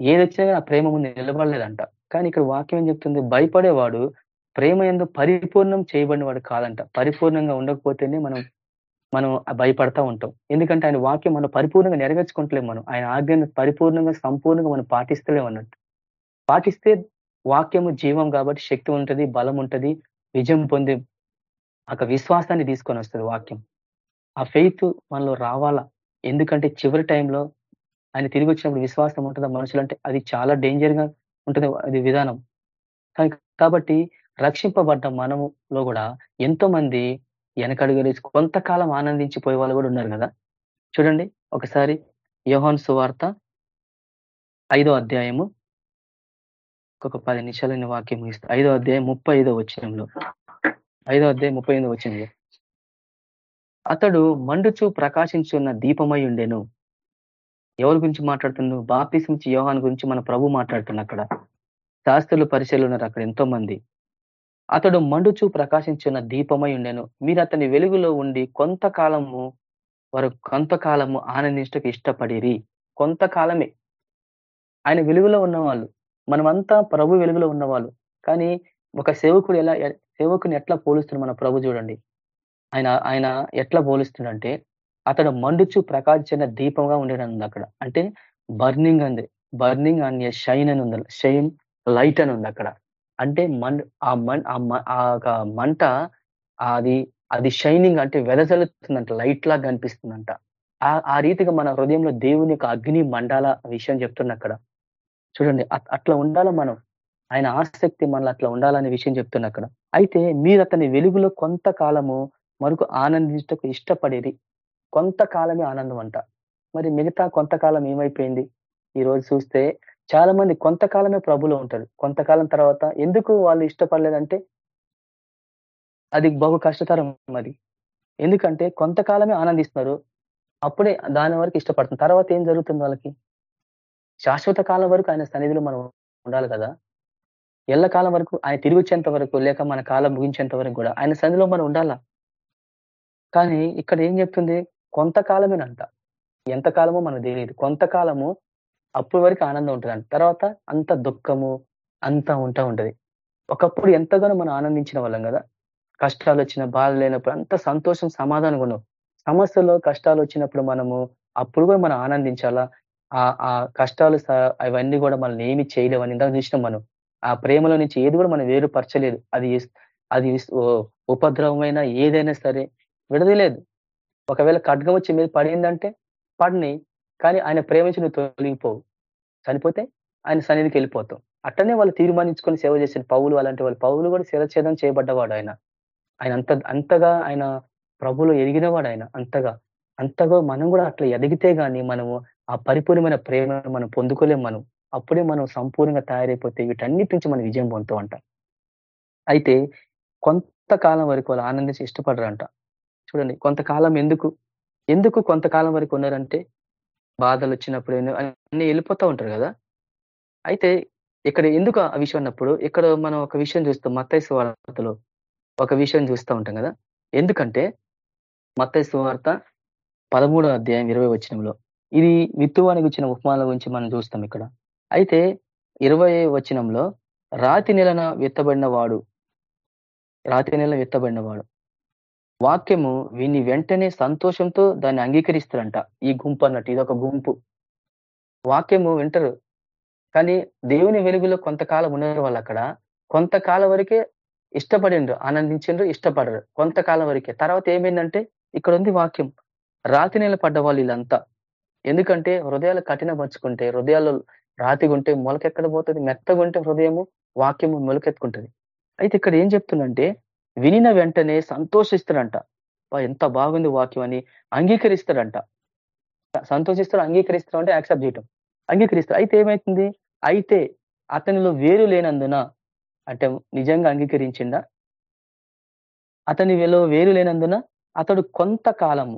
ఏది వచ్చినా ఆ ప్రేమ ముందు నిలబడలేదంట. కానీ ఇక్కడ వాక్యం ఏం చెప్తుంది? భయపడేవాడు ప్రేమ ఎందు పరిపూర్ణం చేయబడిన వాడు కాదంట. పరిపూర్ణంగా ఉండకపోతేనే మనం మనం భయపడతా ఉంటాం. ఎందుకంటే ఆయన వాక్యం మనం పరిపూర్ణంగా నెరవేర్చుకుంటలేం మనం. ఆయన ఆజ్ఞను పరిపూర్ణంగా సంపూర్ణంగా మనం పాటిస్తలేం అన్నట్టు. పాటిస్తే వాక్యము జీవం కాబట్టి శక్తి ఉంటుంది బలం ఉంటుంది విజయం పొంది ఒక విశ్వాసాన్ని తీసుకొని వస్తుంది వాక్యం. ఆ ఫెయిత్ మనలో రావాలా? ఎందుకంటే చివరి టైంలో ఆయన తిరిగి వచ్చినప్పుడు విశ్వాసం ఉంటుందా? మనుషులు అంటే అది చాలా డేంజర్గా ఉంటుంది. అది విధానం. కాబట్టి రక్షింపబడ్డ మనములో కూడా ఎంతో మంది వెనకడుగలేసి కొంతకాలం ఆనందించిపోయే వాళ్ళు కూడా ఉన్నారు కదా. చూడండి ఒకసారి యోహన్ సువార్త ఐదో అధ్యాయము ఒక పది నిమిషాలు వాక్యం ముగిస్తా. ఐదో అధ్యాయం ముప్పై ఐదో వచ్చినంలో ఐదో అధ్యాయం ముప్పై ఐదో వచ్చింది అతడు మండుచు ప్రకాశించున్న దీపమై ఉండెను. ఎవరి గురించి మాట్లాడుతుండు? బాప్తిసించి యోహాన్ గురించి మన ప్రభు మాట్లాడుతున్నా అక్కడ. శాస్త్రులు పరిశీలన ఉన్నారు అక్కడ ఎంతో మంది అతడు మండుచు ప్రకాశించిన దీపమై ఉండెను. మీరు అతని వెలుగులో ఉండి కొంతకాలము వారు కొంతకాలము ఆనందించటకు ఇష్టపడిరి. కొంతకాలమే. ఆయన వెలుగులో ఉన్నవాళ్ళు. మనమంతా ప్రభు వెలుగులో ఉన్నవాళ్ళు. కానీ ఒక సేవకుడు ఎలా సేవకుని ఎట్లా పోలుస్తున్నాడు మన ప్రభు చూడండి. ఆయన ఆయన ఎట్లా పోలుస్తున్నాడంటే అతడు మండుచు ప్రకాశించిన దీపంగా ఉండేది అక్కడ. అంటే బర్నింగ్ అంది. బర్నింగ్ అండ్ షైన్ అని ఉంది షైన్ లైట్ అని ఉంది అక్కడ. అంటే మన్ ఆ మన్ ఆ మంట అది అది షైనింగ్ అంటే వెదజల్లుతుందంట లైట్ లాగా కనిపిస్తుందంట. ఆ రీతిగా మన హృదయంలో దేవుని యొక్క అగ్ని మండాల విషయం చెప్తున్న అక్కడ. చూడండి అట్లా ఉండాలా మనం? ఆయన ఆసక్తి మనలో అట్లా ఉండాలనే విషయం చెప్తున్నా అక్కడ. అయితే మీరు అతని వెలుగులో కొంతకాలము మరొక ఆనందించటకు ఇష్టపడేది కొంతకాలమే ఆనందం అంట. మరి మిగతా కొంతకాలం ఏమైపోయింది? ఈ రోజు చూస్తే చాలా మంది కొంతకాలమే ప్రభులో ఉంటారు. కొంతకాలం తర్వాత ఎందుకు వాళ్ళు ఇష్టపడలేదంటే అది బహు కష్టతరం అది. ఎందుకంటే కొంతకాలమే ఆనందిస్తున్నారు. అప్పుడే దాని వరకు ఇష్టపడుతుంది తర్వాత ఏం జరుగుతుంది వాళ్ళకి? శాశ్వత కాలం వరకు ఆయన సన్నిధిలో మనం ఉండాలి కదా. ఎల్ల కాలం వరకు ఆయన తిరిగి వచ్చేంత వరకు లేక మన కాలం ముగించేంత వరకు కూడా ఆయన సన్నిధిలో మనం ఉండాలా? కానీ ఇక్కడ ఏం చెప్తుంది? కొంతకాలమేనంట. ఎంతకాలమో మనకు తెలియదు. కొంతకాలము అప్పుడు వరకు ఆనందం ఉంటుంది తర్వాత అంత దుఃఖము అంతా ఉంటా ఉంటది. ఒకప్పుడు ఎంతగానో మనం ఆనందించిన వాళ్ళం కదా. కష్టాలు వచ్చిన బాధ లేనప్పుడు అంత సంతోషం సమాధానం ఉన్నాం. సమస్యలో కష్టాలు వచ్చినప్పుడు మనము అప్పుడు కూడా మనం ఆనందించాలా? ఆ ఆ కష్టాలు అవన్నీ కూడా మనల్ని ఏమి చేయలేవని ఇందాక చూసినాం మనం. ఆ ప్రేమలో నుంచి ఏది కూడా మనం వేరుపరచలేదు. అది అది ఉపద్రవమైన ఏదైనా సరే విడదలేదు ఒకవేళ ఖడ్గం వచ్చి మీద పడిందంటే పడిని కానీ ఆయన ప్రేమించి నువ్వు తొలగిపోవు. చనిపోతే ఆయన సన్నిధికి వెళ్ళిపోతాం అట్టనే వాళ్ళు తీర్మానించుకొని సేవ చేసిన పౌలు అలాంటి వాళ్ళు. పౌలు కూడా శిరఛేదం చేయబడ్డవాడు ఆయన. ఆయన అంత అంతగా ఆయన ప్రభులు ఎదిగినవాడు ఆయన అంతగా. అంతగా మనం కూడా అట్లా ఎదిగితే గాని మనము ఆ పరిపూర్ణమైన ప్రేమను మనం పొందుకోలేం మనం. అప్పుడే మనం సంపూర్ణంగా తయారైపోతే వీటన్నిటి నుంచి మనం విజయం పొందుతాం అంట అయితే కొంతకాలం వరకు వాళ్ళు ఆనందించి ఇష్టపడరంట. చూడండి కొంతకాలం ఎందుకు? ఎందుకు కొంతకాలం వరకు ఉన్నారంటే బాధలు వచ్చినప్పుడు అన్ని వెళ్ళిపోతూ ఉంటారు కదా? అయితే ఇక్కడ ఎందుకు ఆ విషయం అన్నప్పుడు ఇక్కడ మనం ఒక విషయం చూస్తాం మత్తయ్య సువార్తలో. ఒక విషయం చూస్తూ ఉంటాం కదా? ఎందుకంటే మత్తయ్య సువార్త పదమూడో అధ్యాయం ఇరవై వచ్చినంలో ఇది విత్తువానికి వచ్చిన ఉపమానం గురించి మనం చూస్తాం ఇక్కడ. అయితే ఇరవై వచనంలో రాతి నెలన విత్తబడిన వాడు రాతి నెల విత్తబడిన వాడు వాక్యము వీని వెంటనే సంతోషంతో దాన్ని అంగీకరిస్తారంట. ఈ గుంపు అన్నట్టు ఇది ఒక గుంపు. వాక్యము వింటరు. కానీ దేవుని వెలుగులో కొంతకాలం ఉన్నారు వాళ్ళు అక్కడ కొంతకాలం వరకే ఇష్టపడిండ్రు ఆనందించిండ్రు ఇష్టపడరు. కొంతకాలం వరకే. తర్వాత ఏమైందంటే ఇక్కడ ఉంది వాక్యం. రాతి నెల పడ్డ వాళ్ళు వీళ్ళంతా. ఎందుకంటే హృదయాలు కఠినపరుచుకుంటే హృదయాలు రాతిగుంటే మొలకెక్కడ పోతుంది? మెత్తగుంటే హృదయము వాక్యము మొలకెత్తుకుంటుంది. అయితే ఇక్కడ ఏం చెప్తుందంటే వినిన వెంటనే సంతోషిస్తాడంట. ఎంత బాగుంది వాక్యం అని అంగీకరిస్తాడంట. సంతోషిస్తాడు అంగీకరిస్తాడు అంటే యాక్సెప్ట్ చేయటం. అంగీకరిస్తాడు. అయితే ఏమైతుంది? అయితే అతనిలో వేరు లేనందున అంటే నిజంగా అంగీకరించిందా అతని వేలో వేరు లేనందున అతడు కొంతకాలము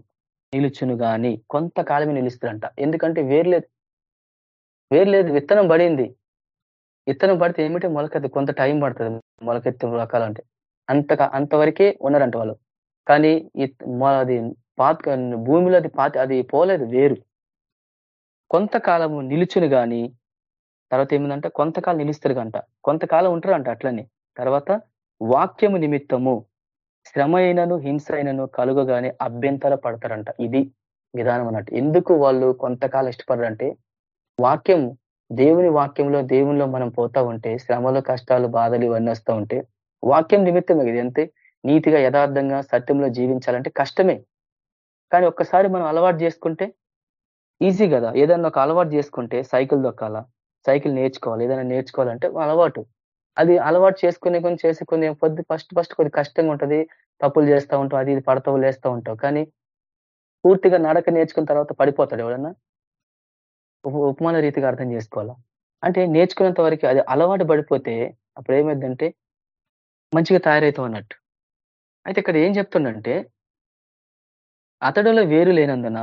నిలుచును గాని కొంతకాలమే నిలుస్తాడంట. ఎందుకంటే వేర్లేదు వేర్లేదు విత్తనం పడింది. విత్తనం పడితే ఏమిటి? మొలకెత్తు కొంత టైం పడుతుంది. మొలకెత్తు రకాలంటే అంత అంతవరకే ఉన్నారంట వాళ్ళు. కానీ అది పాత భూమిలో అది పాత అది పోలేదు వేరు. కొంతకాలము నిలుచుని గాని తర్వాత ఏమిందంటే? కొంతకాలం నిలుస్తారు గంట. కొంతకాలం ఉంటారంట అట్లనే. తర్వాత వాక్యము నిమిత్తము శ్రమ అయినను హింస అయినను కలుగగానే అభ్యంతర పడతారంట. ఇది విధానం అన్నట్టు. ఎందుకు వాళ్ళు కొంతకాలం ఇష్టపడరంటే వాక్యం దేవుని వాక్యంలో దేవునిలో మనం పోతా ఉంటే శ్రమలు కష్టాలు బాధలు ఇవన్నీ వస్తూ ఉంటే వాక్యం నిమిత్తమే ఇది అంతే. నీతిగా యథార్థంగా సత్యంలో జీవించాలంటే కష్టమే. కానీ ఒక్కసారి మనం అలవాటు చేసుకుంటే ఈజీ కదా. ఏదన్నా ఒక అలవాటు చేసుకుంటే సైకిల్ దొక్కాలా? సైకిల్ నేర్చుకోవాలి. ఏదైనా నేర్చుకోవాలంటే అలవాటు. అది అలవాటు చేసుకునే కొన్ని చేసుకునే పొద్దు ఫస్ట్ ఫస్ట్ కొద్ది కష్టంగా ఉంటుంది. తప్పులు చేస్తూ ఉంటావు అది ఇది పడతావు లేస్తూ ఉంటావు. కానీ పూర్తిగా నడక నేర్చుకున్న తర్వాత పడిపోతాడు ఎవడన్నా? ఉపమాన రీతిగా అర్థం చేసుకోవాలా? అంటే నేర్చుకున్నంత వరకు అది అలవాటు పడిపోతే అప్పుడు ఏమైందంటే మంచిగా తయారవుతాం అన్నట్టు. అయితే ఇక్కడ ఏం చెప్తుండంటే అతడులో వేరు లేనందున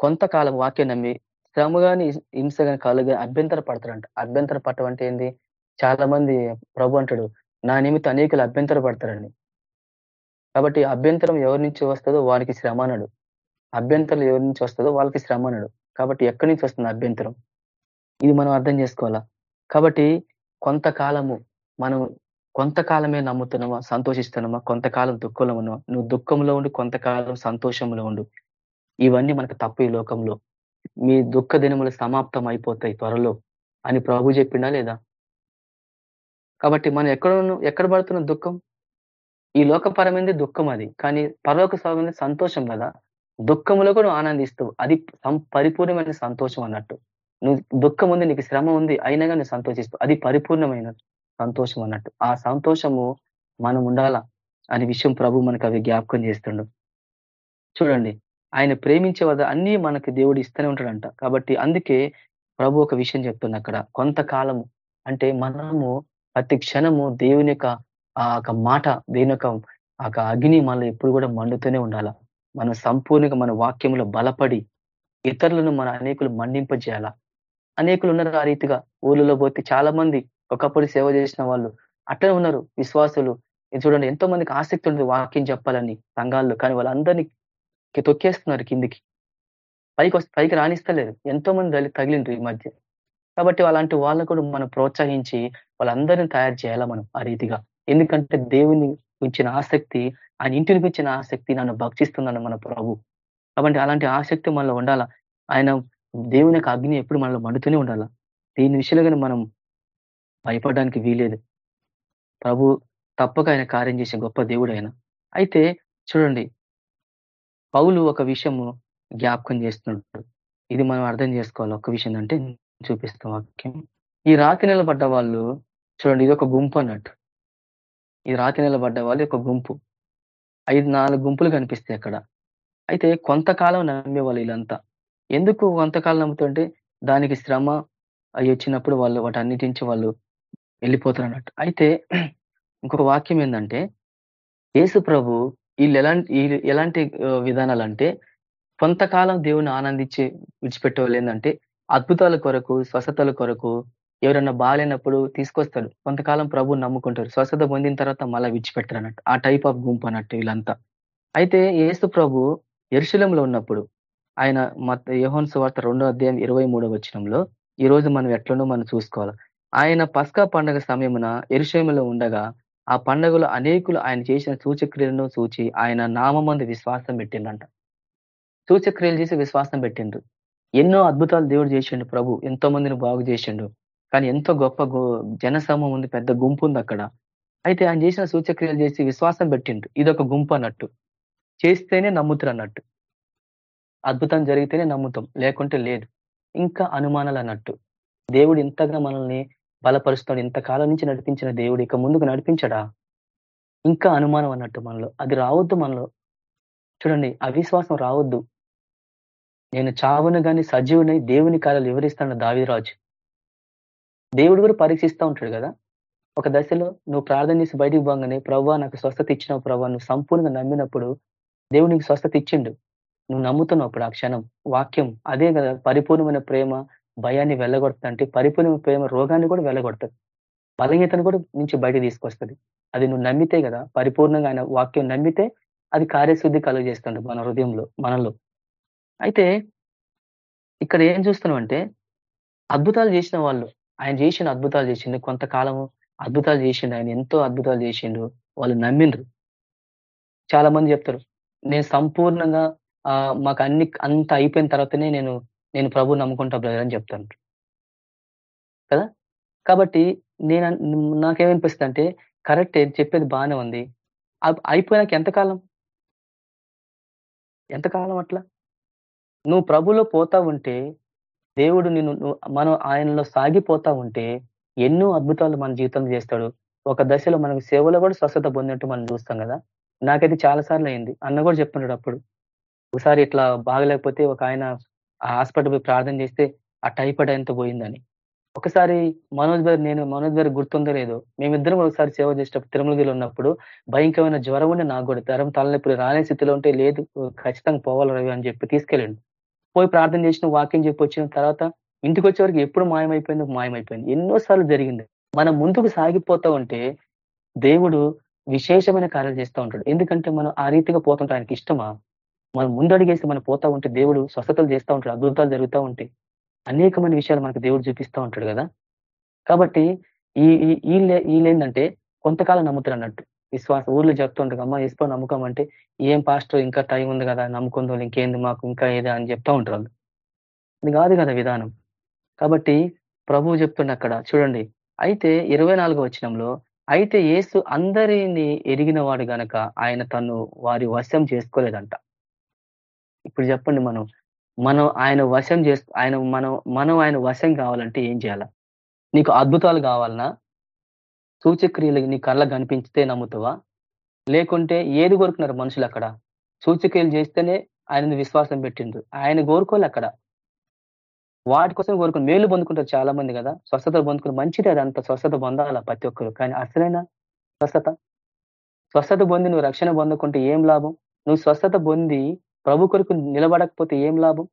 కొంతకాలం వాక్యం నమ్మి శ్రమ కానీ కాలుగా కలుగా అభ్యంతర పడతారంట అభ్యంతర పట్టడం అంటే ఏంది? చాలా మంది ప్రభు అంటాడు నా నిమిత్తం అనేకలు అభ్యంతర పడతారండి. కాబట్టి అభ్యంతరం ఎవరి నుంచి వస్తుందో వారికి శ్రమ అనడు అభ్యంతరం ఎవరి నుంచి వస్తుందో వాళ్ళకి శ్రమ అనడు కాబట్టి ఎక్కడి నుంచి వస్తుంది అభ్యంతరం? ఇది మనం అర్థం చేసుకోవాలా? కాబట్టి కొంతకాలము మనం కొంతకాలమే నమ్ముతున్నామా సంతోషిస్తున్నామా కొంతకాలం దుఃఖంలో ఉన్నామా? నువ్వు దుఃఖంలో ఉండు కొంతకాలం సంతోషంలో ఉండు. ఇవన్నీ మనకు తప్పు ఈ లోకంలో. మీ దుఃఖ దినములు సమాప్తం అయిపోతాయి త్వరలో అని ప్రభు చెప్పినా లేదా? కాబట్టి మనం ఎక్కడ ఎక్కడ పడుతున్న దుఃఖం? ఈ లోకపరమైనది దుఃఖం అది. కానీ పరలోక స్వామి సంతోషం కదా. దుఃఖంలో కూడా ఆనందిస్తూ అది పరిపూర్ణమైన సంతోషం అన్నట్టు. నువ్వు దుఃఖం ఉంది నీకు శ్రమ ఉంది అయినా కానీ సంతోషిస్తూ అది పరిపూర్ణమైన సంతోషం అన్నట్టు ఆ సంతోషము మనం ఉండాలా అనే విషయం ప్రభు మనకు అవి జ్ఞాపకం చేస్తుండు. చూడండి ఆయన ప్రేమించే వద్ద అన్ని మనకి దేవుడు ఇస్తూనే ఉంటాడంట. కాబట్టి అందుకే ప్రభు ఒక విషయం చెప్తుంది అక్కడ. కొంతకాలము అంటే మనము ప్రతి క్షణము దేవుని యొక్క ఆ మాట దేవుని యొక్క ఆ అగ్ని మనలో ఎప్పుడు కూడా మండుతూనే ఉండాల. మనం సంపూర్ణంగా మన వాక్యంలో బలపడి ఇతరులను మన అనేకులు మండింపజేయాలా. అనేకులు ఉన్నారు ఆ రీతిగా. ఊళ్ళలో పోతే చాలా మంది ఒకప్పుడు సేవ చేసిన వాళ్ళు అట్లనే ఉన్నారు విశ్వాసులు. ఇది చూడండి ఎంతో మందికి ఆసక్తి ఉంటుంది వాక్యం చెప్పాలని సంఘాల్లో కానీ వాళ్ళందరినీ తొక్కేస్తున్నారు కిందికి. పైకి వస్తే పైకి రాణిస్తలేరు ఎంతో మంది తగిలిండ్రు ఈ మధ్య. కాబట్టి అలాంటి వాళ్ళకు కూడా మనం ప్రోత్సహించి వాళ్ళందరినీ తయారు చేయాలా మనం ఆ రీతిగా. ఎందుకంటే దేవుని గురించిన ఆసక్తి ఆయన ఇంటిని గురించిన ఆసక్తి నన్ను భక్షిస్తున్నాను మన ప్రభు. కాబట్టి అలాంటి ఆసక్తి మనలో ఉండాలా? ఆయన దేవుని అగ్ని ఎప్పుడు మనలో మండుతూనే ఉండాలా? దీని విషయంలో మనం భయపడడానికి వీలేదు ప్రభు తప్పక ఆయన కార్యం చేసే గొప్ప దేవుడు ఆయన అయితే చూడండి పౌలు ఒక విషయము జ్ఞాపకం చేస్తున్నాడు. ఇది మనం అర్థం చేసుకోవాలి. ఒక విషయం అంటే చూపిస్తాం వాక్యం. ఈ రాతి నిలబడ్డ వాళ్ళు చూడండి ఇది ఒక గుంపు అన్నట్టు. ఈ రాతి నిలబడ్డ వాళ్ళు ఒక గుంపు. ఐదు నాలుగు గుంపులు కనిపిస్తాయి అక్కడ. అయితే కొంతకాలం నమ్మేవాళ్ళు వీళ్ళంతా. ఎందుకు కొంతకాలం నమ్ముతుంటే దానికి శ్రమ అవి వచ్చినప్పుడు వాళ్ళు వాటి అన్నిటించి వాళ్ళు వెళ్ళిపోతారు అన్నట్టు అయితే ఇంకొక వాక్యం ఏంటంటే యేసు ప్రభు వీళ్ళు ఎలాంటి ఎలాంటి విధానాలు అంటే కొంతకాలం దేవుని ఆనందించి విడిచిపెట్టేవాళ్ళు ఏంటంటే అద్భుతాల కొరకు స్వస్థతల కొరకు ఎవరన్నా బాగాలేనప్పుడు తీసుకొస్తాడు కొంతకాలం ప్రభు నమ్ముకుంటారు. స్వస్థత పొందిన తర్వాత మళ్ళీ విడిచిపెట్టారు అన్నట్టు ఆ టైప్ ఆఫ్ గుంపు అన్నట్టు వీళ్ళంతా. అయితే ఏసు ప్రభు ఎరుశలంలో ఉన్నప్పుడు ఆయన మత యహోన్ సువార్త రెండో అధ్యాయం ఇరవై మూడో వచ్చినంలో ఈ రోజు మనం ఎట్లనో మనం చూసుకోవాలి. ఆయన పస్కా పండగ సమయమున ఎరుషేములో ఉండగా ఆ పండగలో అనేకులు ఆయన చేసిన సూచక్రియలను చూచి ఆయన నామందు విశ్వాసం పెట్టిండంట. సూచక్రియలు చేసి విశ్వాసం పెట్టిండు ఎన్నో అద్భుతాలు దేవుడు చేసిండు ప్రభు. ఎంతో మందిని బాగు చేసిండు. కానీ ఎంతో గొప్ప జనసమూహం ఉంది పెద్ద గుంపు ఉంది అక్కడ. అయితే ఆయన చేసిన సూచక్రియలు చేసి విశ్వాసం పెట్టిండు ఇదొక గుంపు అన్నట్టు. చేస్తేనే నమ్ముతారు అన్నట్టు. అద్భుతం జరిగితేనే నమ్ముతాం. లేకుంటే లేదు. ఇంకా అనుమానాలు అన్నట్టు. దేవుడు ఇంతగా మనల్ని బలపరుస్తాడు. ఇంతకాలం నుంచి నడిపించిన దేవుడు ఇక ముందుకు నడిపించడా? ఇంకా అనుమానం అన్నట్టు మనలో. అది రావద్దు మనలో. చూడండి అవిశ్వాసం రావద్దు. నేను చావును గాని సజీవునై దేవుని కాలాలు వివరిస్తాను దావిరాజు దేవుడు కూడా పరీక్షిస్తూ ఉంటాడు కదా? ఒక దశలో నువ్వు ప్రార్థన చేసి బయటికి పోగానే ప్రవ్వా నాకు స్వస్థత ఇచ్చినావు ప్రవ్వా నువ్వు సంపూర్ణంగా నమ్మినప్పుడు దేవుడికి స్వస్థత ఇచ్చిండు. నువ్వు నమ్ముతున్నావు అప్పుడు ఆ క్షణం. వాక్యం అదే కదా పరిపూర్ణమైన ప్రేమ భయాన్ని వెళ్ళగొడతా అంటే పరిపూర్ణమైన ప్రేమ రోగాన్ని కూడా వెళ్ళగొడుతుంది బలహీతను కూడా నుంచి బయట తీసుకొస్తుంది. అది నువ్వు నమ్మితే కదా పరిపూర్ణంగా ఆయన వాక్యం నమ్మితే అది కార్యశుద్ధి కలుగజేస్తుంది మన హృదయంలో మనలో. అయితే ఇక్కడ ఏం చూస్తున్నాం అంటే అద్భుతాలు చేసిన వాళ్ళు ఆయన చేసిన అద్భుతాలు చేసిండు కొంతకాలము అద్భుతాలు చేసిండు ఆయన ఎంతో అద్భుతాలు చేసిండు వాళ్ళు నమ్మిండ్రు. చాలా మంది చెప్తారు నేను సంపూర్ణంగా మాకు అన్ని అంత అయిపోయిన తర్వాతనే నేను నేను ప్రభు నమ్ముకుంటా బ్రదర్ అని చెప్తాను కదా? కాబట్టి నేను నాకేమనిపిస్తుంది అంటే కరెక్ట్ చెప్పేది బాగానే ఉంది. అయిపోయినాక ఎంతకాలం ఎంతకాలం అట్లా? నువ్వు ప్రభులో పోతా ఉంటే దేవుడు నిన్ను మనం ఆయనలో సాగిపోతా ఉంటే ఎన్నో అద్భుతాలు మన జీవితంలో చేస్తాడు. ఒక దశలో మనకు సేవలో కూడా స్వస్థత పొందినట్టు మనం చూస్తాం కదా? నాకైతే చాలా సార్లు అయింది. అన్న కూడా చెప్తున్నాడు అప్పుడు. ఒకసారి ఇట్లా బాగలేకపోతే ఒక ఆయన ఆ హాస్పిటల్ పోయి ప్రార్థన చేస్తే ఆ టైఫాయిడ్ ఆయనతో పోయిందని. ఒకసారి మనోజ్ గారు నేను మనోజ్ గారు గుర్తుందో లేదో మేమిద్దరం ఒకసారి సేవ చేసేటప్పుడు తిరుమలగిరి ఉన్నప్పుడు భయంకరమైన జ్వరం ఉండి నాకు కూడా. జ్వరం తలనొప్పి రాని స్థితిలో ఉంటే లేదు ఖచ్చితంగా పోవాలి రవి అని చెప్పి తీసుకెళ్ళండి. పోయి ప్రార్థన చేసిన వాక్యం చెప్పి వచ్చిన తర్వాత ఇంటికి వచ్చేవరకు ఎప్పుడు మాయమైపోయిందో మాయమైపోయింది. ఎన్నోసార్లు జరిగింది. మనం ముందుకు సాగిపోతా ఉంటే దేవుడు విశేషమైన కార్యాలు చేస్తూ ఉంటాడు. ఎందుకంటే మనం ఆ రీతిగా పోతుంటే ఆయనకి ఇష్టమా? మనం ముందడిగేసి మనం పోతా ఉంటే దేవుడు స్వస్థతలు చేస్తూ ఉంటాడు అద్భుతాలు జరుగుతూ ఉంటాయి. అనేకమైన విషయాలు మనకు దేవుడు చూపిస్తూ ఉంటాడు కదా. కాబట్టి ఈ వీళ్ళేందంటే కొంతకాలం నమ్ముతారు అన్నట్టు. విశ్వాసం ఊర్లో చెప్తుంటారు అమ్మా ఇస్పో నమ్మకం అంటే ఏం పాస్టర్ ఇంకా టైం ఉంది కదా నమ్ముకుందో ఇంకేంది మాకు ఇంకా ఏదా అని చెప్తా ఉంటారు వాళ్ళు. ఇది కాదు కదా విధానం. కాబట్టి ప్రభువు చెప్తుండ అక్కడ చూడండి. అయితే ఇరవై నాలుగో వచ్చినంలో అయితే ఏసు అందరిని ఎరిగిన వాడు గనక ఆయన తను వారి వశం చేసుకోలేదంట. ఇప్పుడు చెప్పండి మనం. మనం ఆయన వశం చేస్తూ ఆయన మనం మనం ఆయన వశం కావాలంటే ఏం చేయాలా? నీకు అద్భుతాలు కావాలన్నా సూచక్రియలు నీ కళ్ళకు కనిపించితే నమ్ముతావా? లేకుంటే ఏది కోరుకున్నారు మనుషులు అక్కడ? సూచక్రియలు చేస్తేనే ఆయన విశ్వాసం పెట్టిండ్రు. ఆయన కోరుకోలే అక్కడ. వాటి కోసం కోరుకుని మేలు పొందుకుంటారు చాలా మంది కదా. స్వస్థత పొందుకుని మంచిది అంత స్వస్థత పొందాలా ప్రతి ఒక్కరు. కానీ అసలైన? స్వస్థత? స్వస్థత పొంది నువ్వు రక్షణ పొందకుంటే ఏం లాభం? నువ్వు స్వస్థత పొంది ప్రభు కొరకు నిలబడకపోతే ఏం లాభం?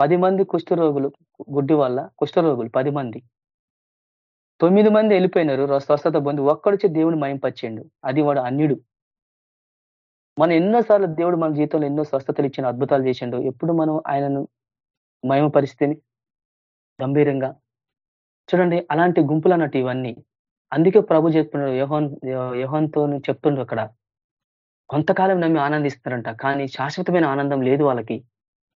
పది మంది కుష్ఠరోగులు గుడ్డి వల్ల కుష్ఠరోగులు పది మంది. తొమ్మిది మంది వెళ్ళిపోయినారు స్వస్థత పొంది ఒక్కడిచే దేవుడు మయంపచ్చిండు అది వాడు అన్యుడు. మనం ఎన్నోసార్లు దేవుడు మన జీవితంలో ఎన్నో స్వస్థతలు ఇచ్చిన అద్భుతాలు చేసిండు. ఎప్పుడు మనం ఆయనను మయమ పరిస్థితిని గంభీరంగా. చూడండి అలాంటి గుంపులు అన్నట్టు ఇవన్నీ. అందుకే ప్రభు చెప్తున్నాడు యోహన్ యోహన్తో చెప్తుండ్రు అక్కడ. కొంతకాలం నమ్మి ఆనందిస్తారంట. కానీ శాశ్వతమైన ఆనందం లేదు వాళ్ళకి.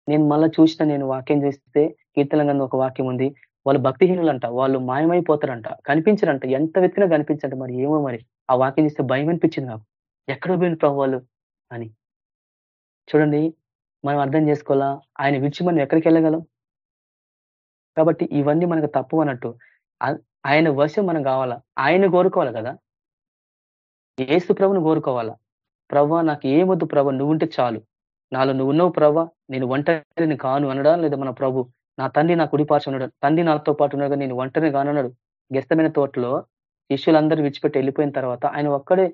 నేను మళ్ళీ చూసిన నేను వాక్యం చూస్తే కీర్తన ఒక వాక్యం ఉంది. వాళ్ళు భక్తిహీనులంట. వాళ్ళు మాయమైపోతారంట. కనిపించరంట. ఎంత వెతికినా కనిపించంట మరి ఏమో మరి. ఆ వాక్యం చేస్తే భయం అనిపించింది నాకు. ఎక్కడ పోయిన ప్రభు వాళ్ళు? అని. చూడండి మనం అర్థం చేసుకోవాలా? ఆయన విడిచి మనం ఎక్కడికి వెళ్ళగలం? కాబట్టి ఇవన్నీ మనకు తప్పు అన్నట్టు. ఆయన వశం మనం కావాలా? ఆయన కోరుకోవాలి కదా? ఏసు ప్రభుని కోరుకోవాలా? ప్రవ్వా నాకు ఏమొద్దు ప్రభ నువ్వుంటే చాలు. నాలో నువ్వు ఉన్నావు ప్రవ్వ నేను ఒంటరిని కాను అనడా లేదా మన ప్రభు? నా తండ్రి నా కుడిపార్చి ఉన్నాడు. తండ్రి నాతో పాటు ఉన్నాడు నేను ఒంటరిని కానన్నాడు గెస్తమైన తోటలో శిష్యులందరూ విడిచిపెట్టి వెళ్ళిపోయిన తర్వాత ఆయన ఒక్కడే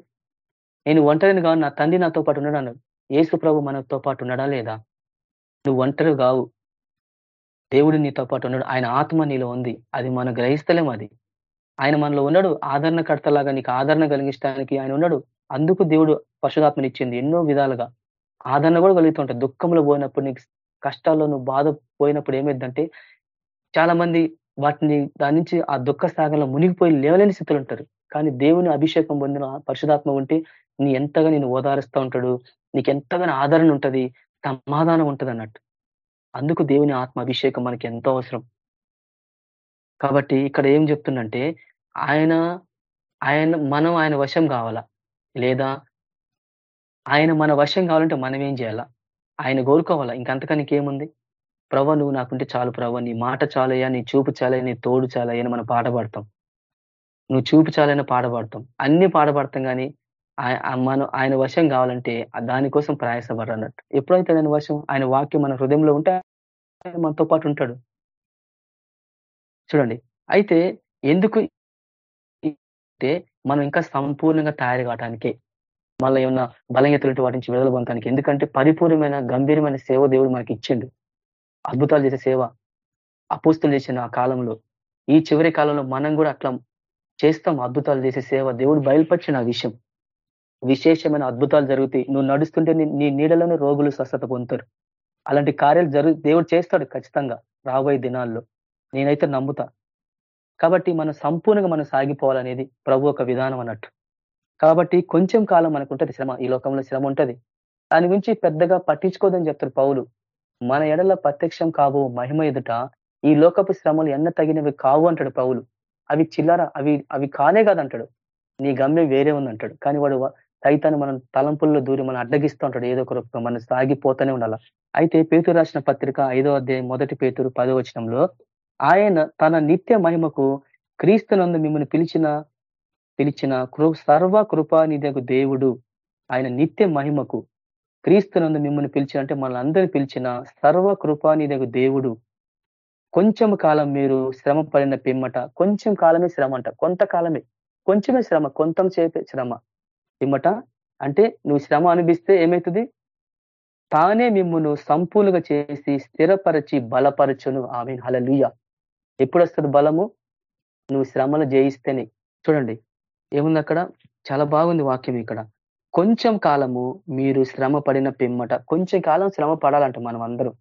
నేను ఒంటరిని కాను నా తండ్రి నాతో పాటు ఉన్నాడు అన్నాడు. ఏసు ప్రభు మనతో పాటు ఉన్నాడా లేదా? నువ్వు ఒంటరి కావు. దేవుడు నీతో పాటు ఉన్నాడు. ఆయన ఆత్మ నీలో ఉంది. అది మన గ్రహిస్తలేం అది. ఆయన మనలో ఉన్నాడు. ఆదరణకర్తలాగా నీకు ఆదరణ కలిగించడానికి ఆయన ఉన్నాడు. అందుకు దేవుడు పశుధాత్మనిచ్చింది ఎన్నో విధాలుగా. ఆదరణ కూడా కలుగుతుంటాయి దుఃఖంలో పోయినప్పుడు నీకు కష్టాల్లో నువ్వు బాధ పోయినప్పుడు ఏమైందంటే చాలా మంది వాటిని దాని నుంచి ఆ దుఃఖ సాగంలో మునిగిపోయి లేవలేని స్థితులు ఉంటారు. కానీ దేవుని అభిషేకం పొందిన పరిశుధాత్మ ఉంటే నీ ఎంతగా నేను ఓదారుస్తూ ఉంటాడు నీకు ఎంతగానో ఆదరణ ఉంటుంది సమాధానం ఉంటుంది అన్నట్టు. అందుకు దేవుని ఆత్మ అభిషేకం మనకి ఎంతో అవసరం. కాబట్టి ఇక్కడ ఏం చెప్తుందంటే ఆయన ఆయన మనం ఆయన వశం కావాలా? లేదా ఆయన మన వశం కావాలంటే మనం ఏం చేయాలా? ఆయన కోరుకోవాలా? ఇంకంతకని ఏముంది ప్రభ నువ్వు నాకుంటే చాలు ప్రభా. నీ మాట చాలయ్యా నీ చూపు చాలయ్యా నీ తోడు చాలయ్యా మనం పాట పాడతాం. నువ్వు చూపు చాలని పాట పాడతాం. అన్ని పాట పాడతాం కానీ మనం ఆయన వశం కావాలంటే దానికోసం ప్రయాసపడన్నట్టు ఎప్పుడైతే ఆయన వశం ఆయన వాక్యం మన హృదయంలో ఉంటే మనతో పాటు ఉంటాడు. చూడండి. అయితే ఎందుకు అంటే మనం ఇంకా సంపూర్ణంగా తయారు కావడానికి మళ్ళీ ఏమన్నా బలహీతలు వాటి నుంచి విడుదల పొందడానికి ఎందుకంటే పరిపూర్ణమైన గంభీరమైన సేవ దేవుడు మనకి ఇచ్చిండు. అద్భుతాలు చేసే సేవ అపోస్తులు చేసిన ఆ కాలంలో. ఈ చివరి కాలంలో మనం కూడా అట్లా చేస్తాం అద్భుతాలు చేసే సేవ. దేవుడు బయలుపరిచిన ఆ విషయం. విశేషమైన అద్భుతాలు జరుగుతాయి. నువ్వు నడుస్తుంటే నీ నీడలోనే రోగులు స్వస్థత పొందుతారు. అలాంటి కార్యాలు జరుగు దేవుడు చేస్తాడు ఖచ్చితంగా రాబోయే దినాల్లో. నేనైతే నమ్ముతా. కాబట్టి మనం సంపూర్ణంగా మనం సాగిపోవాలనేది ప్రభు ఒక విధానం అన్నట్టు. కాబట్టి కొంచెం కాలం మనకుంటది శ్రమ ఈ లోకంలో శ్రమ ఉంటది. దాని గురించి పెద్దగా పట్టించుకోదని చెప్తారు పౌలు. మన ఎడల ప్రత్యక్షం కావు మహిమ ఎదుట ఈ లోకపు శ్రమలు ఎన్న తగినవి కావు అంటాడు పౌలు. అవి చిల్లర అవి అవి కానే కాదంటాడు. నీ గమ్యం వేరే ఉందంటాడు. కానీ వాడు సైతాన్ని మనం తలంపుల్లో దూరి మనం అడ్డగిస్తూ ఉంటాడు ఏదో ఒక రూపంగా మనం సాగిపోతూనే ఉండాలి. అయితే పేతురు రాసిన పత్రిక ఐదో అధ్యాయం మొదటి పేతురు పదో వచనంలో ఆయన తన నిత్య మహిమకు క్రీస్తునందు మిమ్మల్ని పిలిచిన పిలిచిన కృ సర్వ కృపానిధకు దేవుడు ఆయన నిత్య మహిమకు క్రీస్తునందు మిమ్మల్ని పిలిచిన అంటే అందరినీ పిలిచిన సర్వ కృపానిధకు దేవుడు. కొంచెం కాలం మీరు శ్రమ పడిన పిమ్మట కొంచెం కాలమే శ్రమ అంట కొంతకాలమే కొంచెమే శ్రమ కొంతం చేపే శ్రమ పిమ్మట. అంటే నువ్వు శ్రమ అనిపిస్తే ఏమవుతుంది తానే మిమ్మును సంపూలుగా చేసి స్థిరపరచి బలపరచును. ఆమె హలలుయ ఎప్పుడు వస్తుంది బలము? నువ్వు శ్రమలు జయిస్తేనే. చూడండి ఏముంది అక్కడ? చాలా బాగుంది వాక్యం ఇక్కడ. కొంచెం కాలము మీరు శ్రమ పడిన పిమ్మట కొంచెం కాలం శ్రమ పడాలంట మనం అందరం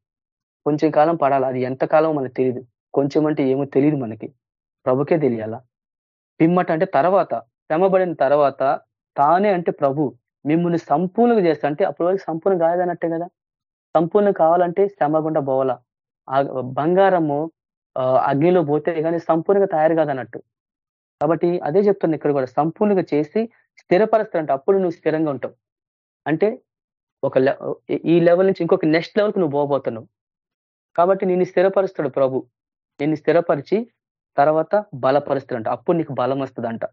కొంచెం కాలం పడాలి అది ఎంత కాలం మనకు తెలియదు కొంచెం అంటే ఏమో తెలియదు మనకి. ప్రభుకే తెలియాల? పిమ్మట అంటే తర్వాత శ్రమపడిన తర్వాత తానే అంటే ప్రభు. మిమ్మల్ని సంపూర్ణంగా చేస్తా అంటే అప్పటి వరకు సంపూర్ణ కాదన్నట్టే కదా? సంపూర్ణ కావాలంటే శ్రమ గుండా పోవాల. బంగారము అగ్నిలో పోతే కానీ సంపూర్ణంగా తయారు కాదన్నట్టు. కాబట్టి అదే చెప్తున్నా ఇక్కడ కూడా సంపూర్ణంగా చేసి స్థిరపరుస్తారంట. అప్పుడు నువ్వు స్థిరంగా ఉంటావు. అంటే ఒక ఈ లెవెల్ నుంచి ఇంకొక నెక్స్ట్ లెవెల్కి నువ్వు పోబోతున్నావు. కాబట్టి నిన్ను స్థిరపరుస్తాడు ప్రభు. నిన్ను స్థిరపరిచి తర్వాత బలపరుస్తాడంట. అప్పుడు నీకు బలం వస్తుందంట.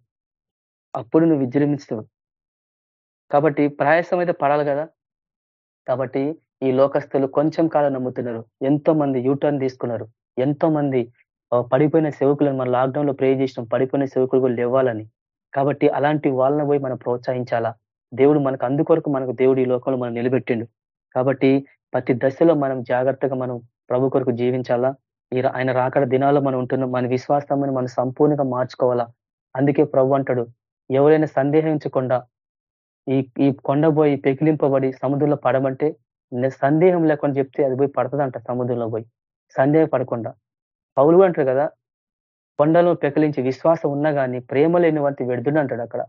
అప్పుడు నువ్వు విజృంభిస్తావు. కాబట్టి ప్రయాసం అయితే పడాలి కదా. కాబట్టి ఈ లోకస్తులు కొంచెం కాలం నమ్ముతున్నారు. ఎంతో మంది యూటర్న్ తీసుకున్నారు. ఎంతో మంది పడిపోయిన సేవకులను మన లాక్డౌన్లో ప్రే చేసినాం పడిపోయిన సేవకులు లేవాలని. కాబట్టి అలాంటి వాళ్ళని పోయి మనం ప్రోత్సహించాలా? దేవుడు మనకు అందుకొరకు మనకు దేవుడు ఈ లోకంలో మనం నిలబెట్టిండు. కాబట్టి ప్రతి దశలో మనం జాగ్రత్తగా మనం ప్రభు కొరకు జీవించాలా? ఈ ఆయన రాకడ దినాల్లో మనం ఉంటున్నాం మన విశ్వాసాన్ని మనం సంపూర్ణంగా మార్చుకోవాలా? అందుకే ప్రభు అంటాడు ఎవరైనా సందేహించకుండా ఈ ఈ కొండ పోయి పెకిలింపబడి సముద్రంలో పడమంటే సందేహం లేకుండా చెప్తే అది పోయి పడుతుందంట సముద్రంలో పోయి. సందేహపడకుండా. పౌలు అంటారు కదా కొండలను పెకలించి విశ్వాసం ఉన్నా కానీ ప్రేమ లేని వంటి వెడుదుడు అంటాడు అక్కడ.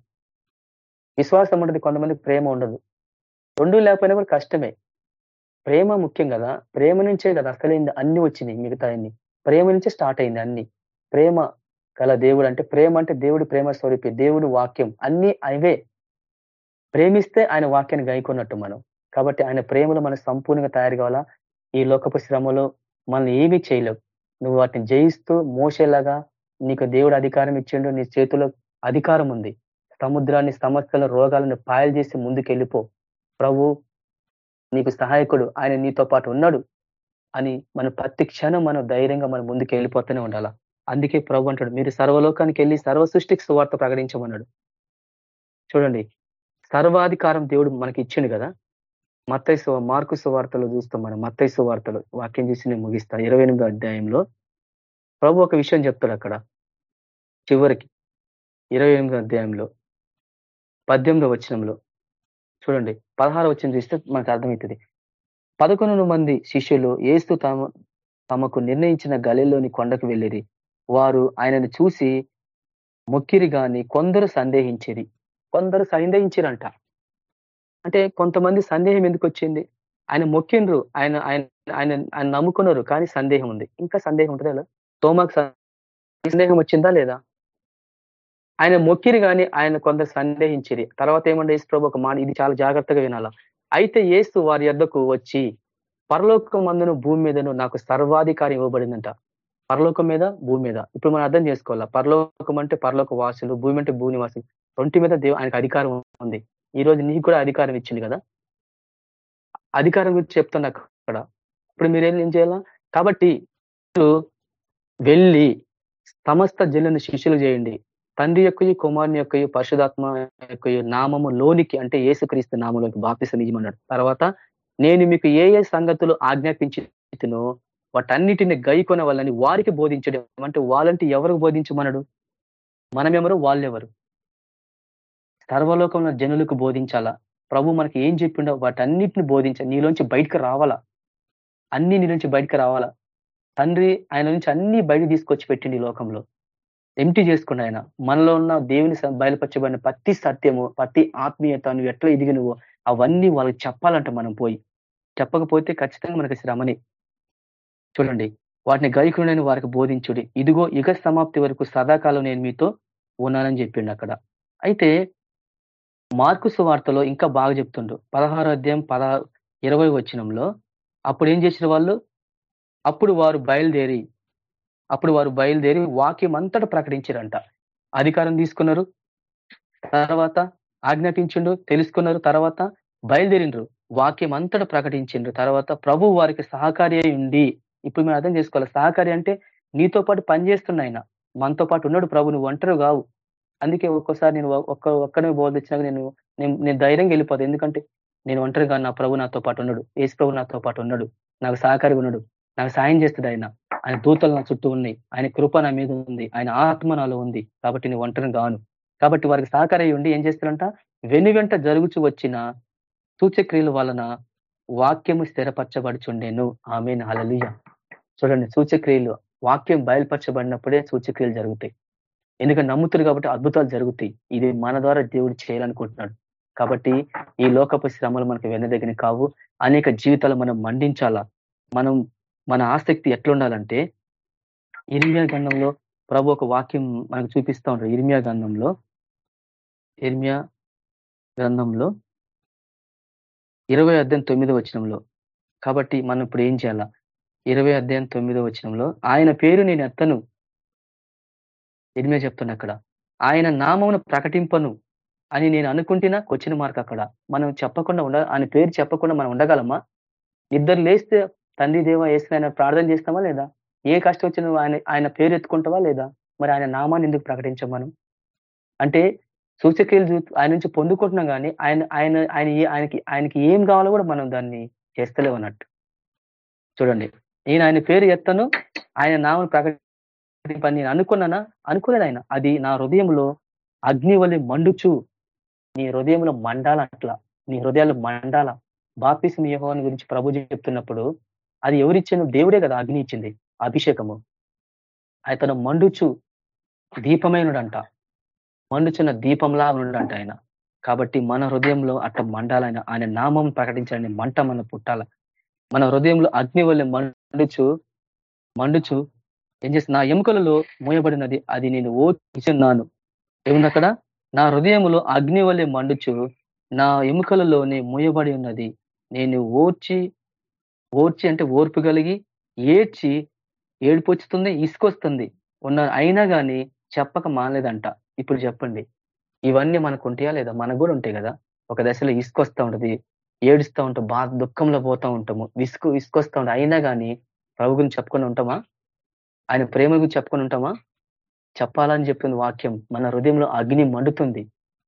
విశ్వాసం ఉంటుంది కొంతమందికి ప్రేమ ఉండదు. రెండు లేకపోయినా కూడా కష్టమే. ప్రేమ ముఖ్యం కదా ప్రేమ నుంచే కదా అసలైంది అన్ని వచ్చినాయి మిగతా అన్ని. ప్రేమ నుంచే స్టార్ట్ అయింది అన్ని. ప్రేమ గల దేవుడు అంటే ప్రేమ అంటే దేవుడు ప్రేమ స్వరూపి దేవుడు వాక్యం అన్ని అవే ప్రేమిస్తే ఆయన వాక్యాన్ని గైకున్నట్టు మనం. కాబట్టి ఆయన ప్రేమలో మనం సంపూర్ణంగా తయారు కావాలా? ఈ లోకపు శ్రమలో మనల్ని ఏమీ చేయలేవు. నువ్వు వాటిని జయిస్తూ మోసేలాగా నీకు దేవుడు అధికారం ఇచ్చిండు నీ చేతిలో అధికారం ఉంది. సముద్రాన్ని సమస్యల రోగాలను పాయలు చేసి ముందుకెళ్ళిపో. ప్రభు నీకు సహాయకుడు ఆయన నీతో పాటు ఉన్నాడు అని మన ప్రతి క్షణం మనం ధైర్యంగా మనం ముందుకు వెళ్ళిపోతూనే ఉండాలా. అందుకే ప్రభు అంటాడు మీరు సర్వలోకానికి వెళ్ళి సర్వ సృష్టికి సువార్త ప్రకటించమన్నాడు. చూడండి సర్వాధికారం దేవుడు మనకి ఇచ్చిండు కదా? మత్తైసు మార్కు సువార్తలు చూస్తాం మనం మత్తైసు వార్తలు. వాక్యం చూసి నేను ముగిస్తా. ఇరవై అధ్యాయంలో ప్రభు ఒక విషయం చెప్తాడు అక్కడ. చివరికి ఇరవై అధ్యాయంలో పద్దెనిమిదో వచనంలో చూడండి. పదహారు వచ్చిన చూస్తే మనకు అర్థమవుతుంది. పదకొండు మంది శిష్యులు ఏస్తూ తమ తమకు నిర్ణయించిన గలిలోని కొండకు వెళ్ళేది వారు ఆయనను చూసి మొక్కిరి గాని కొందరు సందేహించేది కొందరు సందేహించిరంట. అంటే కొంతమంది సందేహం ఎందుకు వచ్చింది ఆయన మొక్కిండ్రు ఆయన ఆయన ఆయన ఆయన నమ్ముకున్నారు కానీ సందేహం ఉంది. ఇంకా సందేహం ఉంటుంది అలా తోమాకు సందేహం వచ్చిందా లేదా? ఆయన మొక్కిరి కానీ ఆయన కొందరు సందేహించిరి. తర్వాత ఏమంటే ఏసు ప్రభు ఒక మాట ఇది చాలా జాగ్రత్తగా వినాలా. అయితే ఏసు వారి యొద్దకు వచ్చి పరలోకం మందును భూమి మీదను నాకు సర్వాధికారం ఇవ్వబడిందంట. పరలోకం మీద భూమి మీద. ఇప్పుడు మనం అర్థం చేసుకోవాలా? పరలోకం అంటే పరలోక వాసులు భూమి అంటే భూమి వాసులు రొంటి మీద దేవు ఆయనకు అధికారం ఉంది. ఈ రోజు నీకు కూడా అధికారం ఇచ్చింది కదా? అధికారం గురించి చెప్తున్నా అక్కడ. ఇప్పుడు మీరేం ఏం చేయాలా? కాబట్టి వెళ్ళి సమస్త జిల్లను శిష్యులు చేయండి. తండ్రి యొక్క కుమారుని యొక్క పరిశుధాత్మ యొక్క నామము లోనికి అంటే ఏసుక్రీస్తు నామంలోకి బాప్తిసం ఇవ్వమన్నాడు తర్వాత నేను మీకు ఏ ఏ సంగతులు ఆజ్ఞాపించినో వాటన్నిటిని గైకొన వాళ్ళని వారికి బోధించడం అంటే వాళ్ళంటే ఎవరికి బోధించమన్నాడు? మనమెవరు? వాళ్ళెవరు? సర్వలోకంలో జనులకు బోధించాలా? ప్రభు మనకి ఏం చెప్పిండో వాటన్నిటిని బోధించ నీలోంచి బయటకు రావాలా? అన్ని నీలోంచి బయటకు రావాలా? తండ్రి ఆయన నుంచి అన్ని బయట తీసుకొచ్చి పెట్టింది ఈ లోకంలో. ఎంటీ చేసుకున్న ఆయన. మనలో ఉన్న దేవుని బయలుపరచబడిన ప్రతి సత్యము ప్రతి ఆత్మీయత నువ్వు ఎట్లా ఎదిగినవో అవన్నీ వాళ్ళకి చెప్పాలంట మనం పోయి. చెప్పకపోతే ఖచ్చితంగా మనకి శ్రమని. చూడండి వాటిని గైకుడని వారికి బోధించుడి. ఇదిగో యుగ సమాప్తి వరకు సదాకాలం నేను మీతో ఉన్నానని చెప్పిండు అక్కడ. అయితే మార్కు వార్తలో ఇంకా బాగా చెప్తుండ్రు పదహారు అధ్యాయం పద ఇరవై వచ్చినంలో అప్పుడు ఏం చేసిన వాళ్ళు? అప్పుడు వారు బయలుదేరి అప్పుడు వారు బయలుదేరి వాక్యం అంతటా ప్రకటించారంట. అధికారం తీసుకున్నారు తర్వాత ఆజ్ఞాపించిండు తెలుసుకున్నారు తర్వాత బయలుదేరిండ్రు. వాక్యం అంతటా ప్రకటించిండ్రు. తర్వాత ప్రభు వారికి సహకారి ఉండి ఇప్పుడు మేము అర్థం చేసుకోవాలి. సహకారి అంటే నీతో పాటు పనిచేస్తున్నాయన మనతో పాటు ఉన్నాడు ప్రభు నువ్వు ఒంటరు కావు. అందుకే ఒక్కోసారి నేను ఒక్క ఒక్కడే బోధించినాక నేను నేను ధైర్యంగా వెళ్ళిపోతాను ఎందుకంటే నేను ఒంటరిగా నా ప్రభు నాతో పాటు ఉన్నాడు. ఏసు ప్రభు నాతో పాటు ఉన్నాడు. నాకు సహకారిగా ఉన్నాడు. నాకు సాయం చేస్తుంది ఆయన. ఆయన దూతలు నా చుట్టూ ఉన్నాయి. ఆయన కృప నా మీద ఉంది. ఆయన ఆత్మ నాలో ఉంది. కాబట్టి నేను ఒంటరిని గాను. కాబట్టి వారికి సహకారం ఉండి ఏం చేస్తారంట? వెను వెంట జరుగుచు వచ్చిన సూచక్రియల వలన వాక్యము స్థిరపరచబడుచుండేను. ఆమె హలలియ చూడండి సూచక్రియలు వాక్యం బయలుపరచబడినప్పుడే సూచక్రియలు జరుగుతాయి. ఎందుకంటే నమ్ముతారు కాబట్టి అద్భుతాలు జరుగుతాయి. ఇది మన ద్వారా దేవుడు చేయాలనుకుంటున్నాడు. కాబట్టి ఈ లోకపు శ్రమలు మనకు వెన్నదగిన కావు. అనేక జీవితాలు మనం మండించాలా? మనం మన ఆసక్తి ఎట్లుండాలంటే ఇర్మియా గంధంలో ప్రభు ఒక వాక్యం మనకు చూపిస్తూ ఉంటారు ఇర్మియా గంధంలో ఇర్మియా గ్రంథంలో ఇరవై అధ్యాయం తొమ్మిదో వచనంలో. కాబట్టి మనం ఇప్పుడు ఏం చేయాలా? ఇరవై అధ్యాయం తొమ్మిదో వచనంలో ఆయన పేరు నేను ఎత్తను. ఇర్మియా చెప్తున్నా అక్కడ. ఆయన నామమును ప్రకటింపను అని నేను అనుకుంటున్నా క్వశ్చన్ మార్క్ అక్కడ. మనం చెప్పకుండా ఉండ ఆయన పేరు చెప్పకుండా మనం ఉండగలమా? ఇద్దరు లేస్తే తండ్రి దేవ వేసిన ప్రార్థన చేస్తామా లేదా? ఏ కష్టం వచ్చిన ఆయన ఆయన పేరు ఎత్తుకుంటావా లేదా? మరి ఆయన నామాన్ని ఎందుకు ప్రకటించాం మనం? అంటే సూచక్రియలు ఆయన నుంచి పొందుకుంటున్నాం కానీ ఆయన ఆయన ఆయన ఆయనకి ఆయనకి ఏం కావాలో కూడా మనం దాన్ని చేస్తలేవు అన్నట్టు. చూడండి. నేను ఆయన పేరు ఎత్తను ఆయన నామను ప్రకటింపని నేను అనుకున్నానా? అనుకోలేదు ఆయన. అది నా హృదయంలో అగ్ని వల్లి మండుచు. నీ హృదయంలో మండాల అట్లా. నీ హృదయాలు మండాల. బాపిస్ యహోవాని గురించి ప్రభు చెప్తున్నప్పుడు అది ఎవరిచ్చాను? దేవుడే కదా అగ్ని ఇచ్చింది అభిషేకము. అతను మండుచు దీపమైనడంట మండుచున్న దీపంలా ఉండంట ఆయన. కాబట్టి మన హృదయంలో అట్ట మండాలైన ఆయన. నామం ప్రకటించాలని మంట మన పుట్టాల. మన హృదయంలో అగ్ని వల్ల మండుచు మండుచు ఏం చేసి నా ఎముకలలో మూయబడినది. అది నేను ఓచున్నాను ఏముంది అక్కడ? నా హృదయంలో అగ్ని వలె మండుచు నా ఎముకలలోనే మూయబడి ఉన్నది. నేను ఓర్చి ఓర్చి అంటే ఓర్పు కలిగి ఏడ్చి ఏడిపొచ్చుతుంది ఇసుకొస్తుంది ఉన్న అయినా కానీ చెప్పక మానలేదంట. ఇప్పుడు చెప్పండి. ఇవన్నీ మనకు ఉంటాయా లేదా? మనకు కూడా ఉంటాయి కదా. ఒక దశలో ఇసుకొస్తా ఉంటుంది ఏడుస్తూ ఉంటాం బాధ దుఃఖంలో పోతా ఉంటాము. విసుకు ఇసుకొస్తూ ఉంటాం అయినా కానీ ప్రభు గురించి చెప్పుకొని ఉంటామా? ఆయన ప్రేమ గురించి చెప్పుకొని ఉంటామా? చెప్పాలని చెప్పింది వాక్యం మన హృదయంలో అగ్ని మండుతుంది.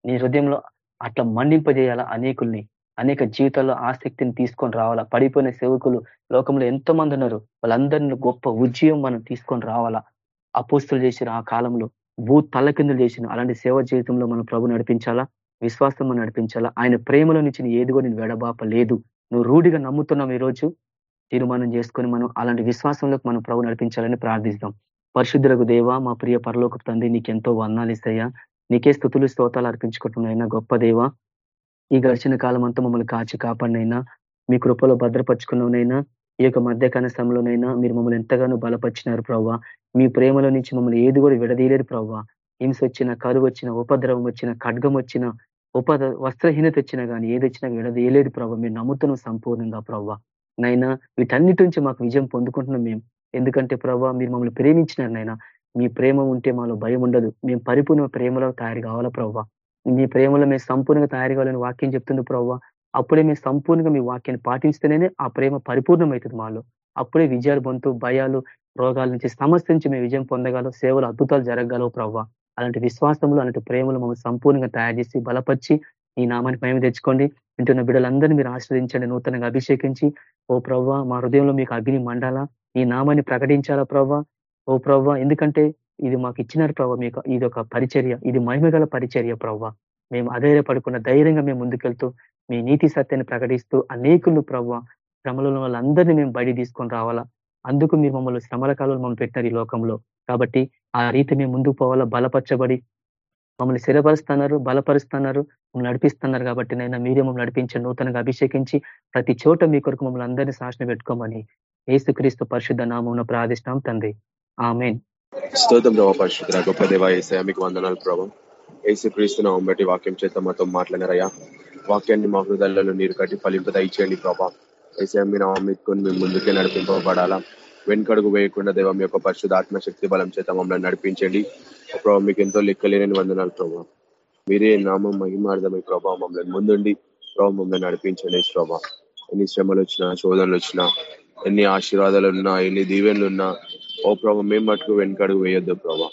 నీ హృదయంలో అట్లా మండింపజేయాలా అనేకుల్ని? అనేక జీవితాల్లో ఆసక్తిని తీసుకొని రావాలా? పడిపోయిన సేవకులు లోకంలో ఎంతో మంది ఉన్నారు. వాళ్ళందరినీ గొప్ప ఉద్యమం మనం తీసుకొని రావాలా? అపోస్తులు చేసిన ఆ కాలంలో భూ తల్లకిందులు చేసిన అలాంటి సేవ జీవితంలో మనం ప్రభు నడిపించాలా? విశ్వాసం నడిపించాలా? ఆయన ప్రేమలో నుంచి ఏది కూడా నేను వెడబాప లేదు నువ్వు రూఢిగా నమ్ముతున్నావు ఈరోజు. తీర్మానం చేసుకొని మనం అలాంటి విశ్వాసంలోకి మనం ప్రభు నడిపించాలని ప్రార్థిస్తాం. పరిశుద్ధులకు దేవ మా ప్రియ పరలోక తండ్రి నీకెంతో వర్ణాలు ఇస్తాయా నీకే స్థుతులు స్తోతాలు అర్పించుకుంటున్నాయినా గొప్ప దేవ. ఈ గడిచిన కాలం అంతా మమ్మల్ని కాచి కాపాడినైనా మీ కృపలో భద్రపరుచుకున్ననైనా ఈ యొక్క మధ్యకాల సమయంలోనైనా మీరు మమ్మల్ని ఎంతగానో బలపరిచినారు ప్రవ్వా. మీ ప్రేమలో నుంచి మమ్మల్ని ఏది కూడా విడదీయలేరు ప్రవ్వా. హింస వచ్చిన కరువు వచ్చిన ఉపద్రవం వచ్చిన ఖడ్గం వచ్చిన ఉపద వస్త్రహీనత వచ్చినా కానీ ఏది వచ్చినా విడదీయలేదు ప్రభావ మీరు నమ్ముతున్నాం సంపూర్ణంగా ప్రవ్వా. నైనా వీటన్నిటి నుంచి మాకు విజయం పొందుకుంటున్నాం మేము. ఎందుకంటే ప్రభావ మీరు మమ్మల్ని ప్రేమించినారు నైనా మీ ప్రేమ ఉంటే మాలో భయం ఉండదు. మేము పరిపూర్ణ ప్రేమలో తయారు కావాలా ప్రవ్వా మీ ప్రేమలో మేము సంపూర్ణంగా తయారు కావాలని వాక్యం చెప్తుంది ప్రవ్వా అప్పుడే మేము సంపూర్ణంగా మీ వాక్యాన్ని పాటిస్తేనే ఆ ప్రేమ పరిపూర్ణమవుతుంది మాలో. అప్పుడే విజయాలు పొందుతూ భయాలు రోగాల నుంచి సమస్య నుంచి మేము విజయం పొందగలం సేవలు అద్భుతాలు జరగగలవు ప్రవ్వా అలాంటి విశ్వాసములు అలాంటి ప్రేమలు మమ్మల్ని సంపూర్ణంగా తయారు చేసి బలపరిచి ఈ నామాన్ని మేము తెచ్చుకోండి. వింటున్న బిడ్డలందరినీ మీరు ఆశ్రదించండి నూతనంగా అభిషేకించి. ఓ ప్రవ్వ మా హృదయంలో మీకు అగ్ని మండాలా. ఈ నామాన్ని ప్రకటించాలా ప్రవ్వ? ఓ ప్రవ్వ ఎందుకంటే ఇది మాకు ఇచ్చినారు ప్రవ్వ. మీకు ఇది ఒక పరిచర్య. ఇది మహిమగల పరిచర్య ప్రవ్వ. మేము అధైర్యపడుకున్న ధైర్యంగా మేము ముందుకెళ్తూ మీ నీతి సత్యాన్ని ప్రకటిస్తూ అనేకులు ప్రవ్వ శ్రమలలో వాళ్ళందరినీ మేము బయట తీసుకొని రావాలా? అందుకు మీరు మమ్మల్ని శ్రమల కాలంలో మమ్మల్ని పెట్టినారు ఈ లోకంలో. కాబట్టి ఆ రీతి మేము ముందుకు పోవాలా? బలపరచబడి మమ్మల్ని స్థిరపరుస్తున్నారు బలపరుస్తున్నారు మమ్మల్ని నడిపిస్తున్నారు కాబట్టి నైనా మీరే మమ్మల్ని నడిపించండి నూతనంగా అభిషేకించి ప్రతి చోట మీ కొరకు మమ్మల్ని అందరినీ శాసన పెట్టుకోమని ఏసుక్రీస్తు పరిశుద్ధ నామం ప్రార్థిస్తాం తండ్రి. ఆమెన్. స్తోత్రం ప్రభావ పరిశుద్ధ గొప్ప దేవ ఏసయ మీకు వందనాలు ప్రభావం ఏసుక్రీస్తు నామం బట్టి వాక్యం చేత మాతో మాట్లాడారయ్యా వాక్యాన్ని మా హృదయాలలో నీరు కట్టి ఫలింప దయచేయండి ప్రభా. ఏసయ మీ నామం ఎత్తుకొని మేము ముందుకే నడిపింపబడాలా. వెనుకడుగు వేయకుండా దేవం మీ యొక్క పరిశుధాత్మ శక్తి బలం చేత మమ్మల్ని నడిపించండి. ప్రభావ మీకు ఎంతో లెక్కలేని వందనాలు ప్రభావ మీరే నామం మహిమార్థమై ప్రభావ మమ్మల్ని ముందుండి ప్రభావ మమ్మల్ని నడిపించండి ప్రభా. ఎన్ని శ్రమలు వచ్చినా శోధనలు వచ్చినా ఎన్ని ఆశీర్వాదాలు ఉన్నా ఎన్ని దీవెనలు ఉన్నా ఓ ప్రభావ మేము మటుకు వెనుకడుగు వేయొద్దు ప్రభా.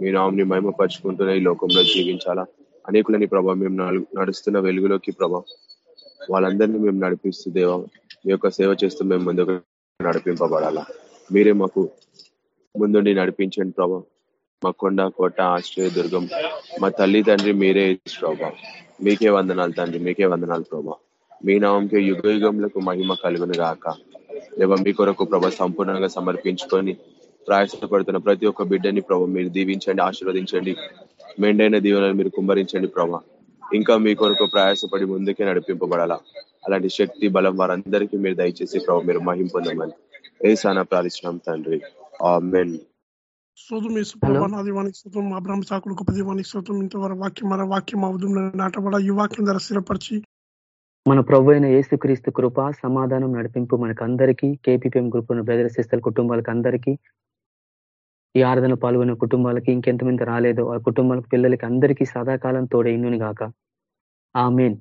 మీ నామంని మహిమపరుచుకుంటూనే ఈ లోకంలో జీవించాలా? అనేకులని ప్రభావ మేము నడుస్తున్న వెలుగులోకి ప్రభా వాళ్ళందరినీ మేము నడిపిస్తూ దేవా మీ యొక్క సేవ చేస్తూ మేము ముందుకు నడిపింపబడాలా? మీరే మాకు ముందుండి నడిపించండి ప్రభా. మా కొండ కోట ఆశ్రయ దుర్గం మా తల్లి తండ్రి మీరే ప్రభా. మీకే వందనాలు తండ్రి మీకే వందనాలు ప్రభా. మీ నామంకే యుగ యుగంలకు మహిమ కలుగును గాక. లేవా మీ కొరకు ప్రభ సంపూర్ణంగా సమర్పించుకొని ప్రయాసపడుతున్న ప్రతి ఒక్క బిడ్డని ప్రభ మీరు దీవించండి ఆశీర్వదించండి. మెండైన దీవెనలు మీరు కుమ్మరించండి ప్రభ. ఇంకా మీ కొరకు ప్రయాసపడి ముందుకే నడిపింపబడాలా. అలాంటి శక్తి బలం వారందరికీ మీరు దయచేసి ప్రభ మీరు మహిం పొందమని. ఏ సానా ప్రార్థించినాం తండ్రి మెన్ స్తోత్రం యేసు నాదివానికి స్తోత్రం మా బ్రహ్మ సాకుడు గొప్ప దీవానికి ఇంతవరకు వాక్యం మన వాక్యం అవధం నాటబడ ఈ వాక్యం ధర స్థిరపరిచి మన ప్రభు అయిన ఏసుక్రీస్తు కృప సమాధానం నడిపింపు మనకు అందరికీ కేపీపీఎం గ్రూప్ బ్రదర్ సిస్టర్ కుటుంబాలకు అందరికీ ఈ ఆరాధన పాల్గొన్న కుటుంబాలకి ఇంకెంతమంది రాలేదో ఆ కుటుంబాలకు పిల్లలకి అందరికీ సదాకాలం తోడైందుని గాక ఆమెన్.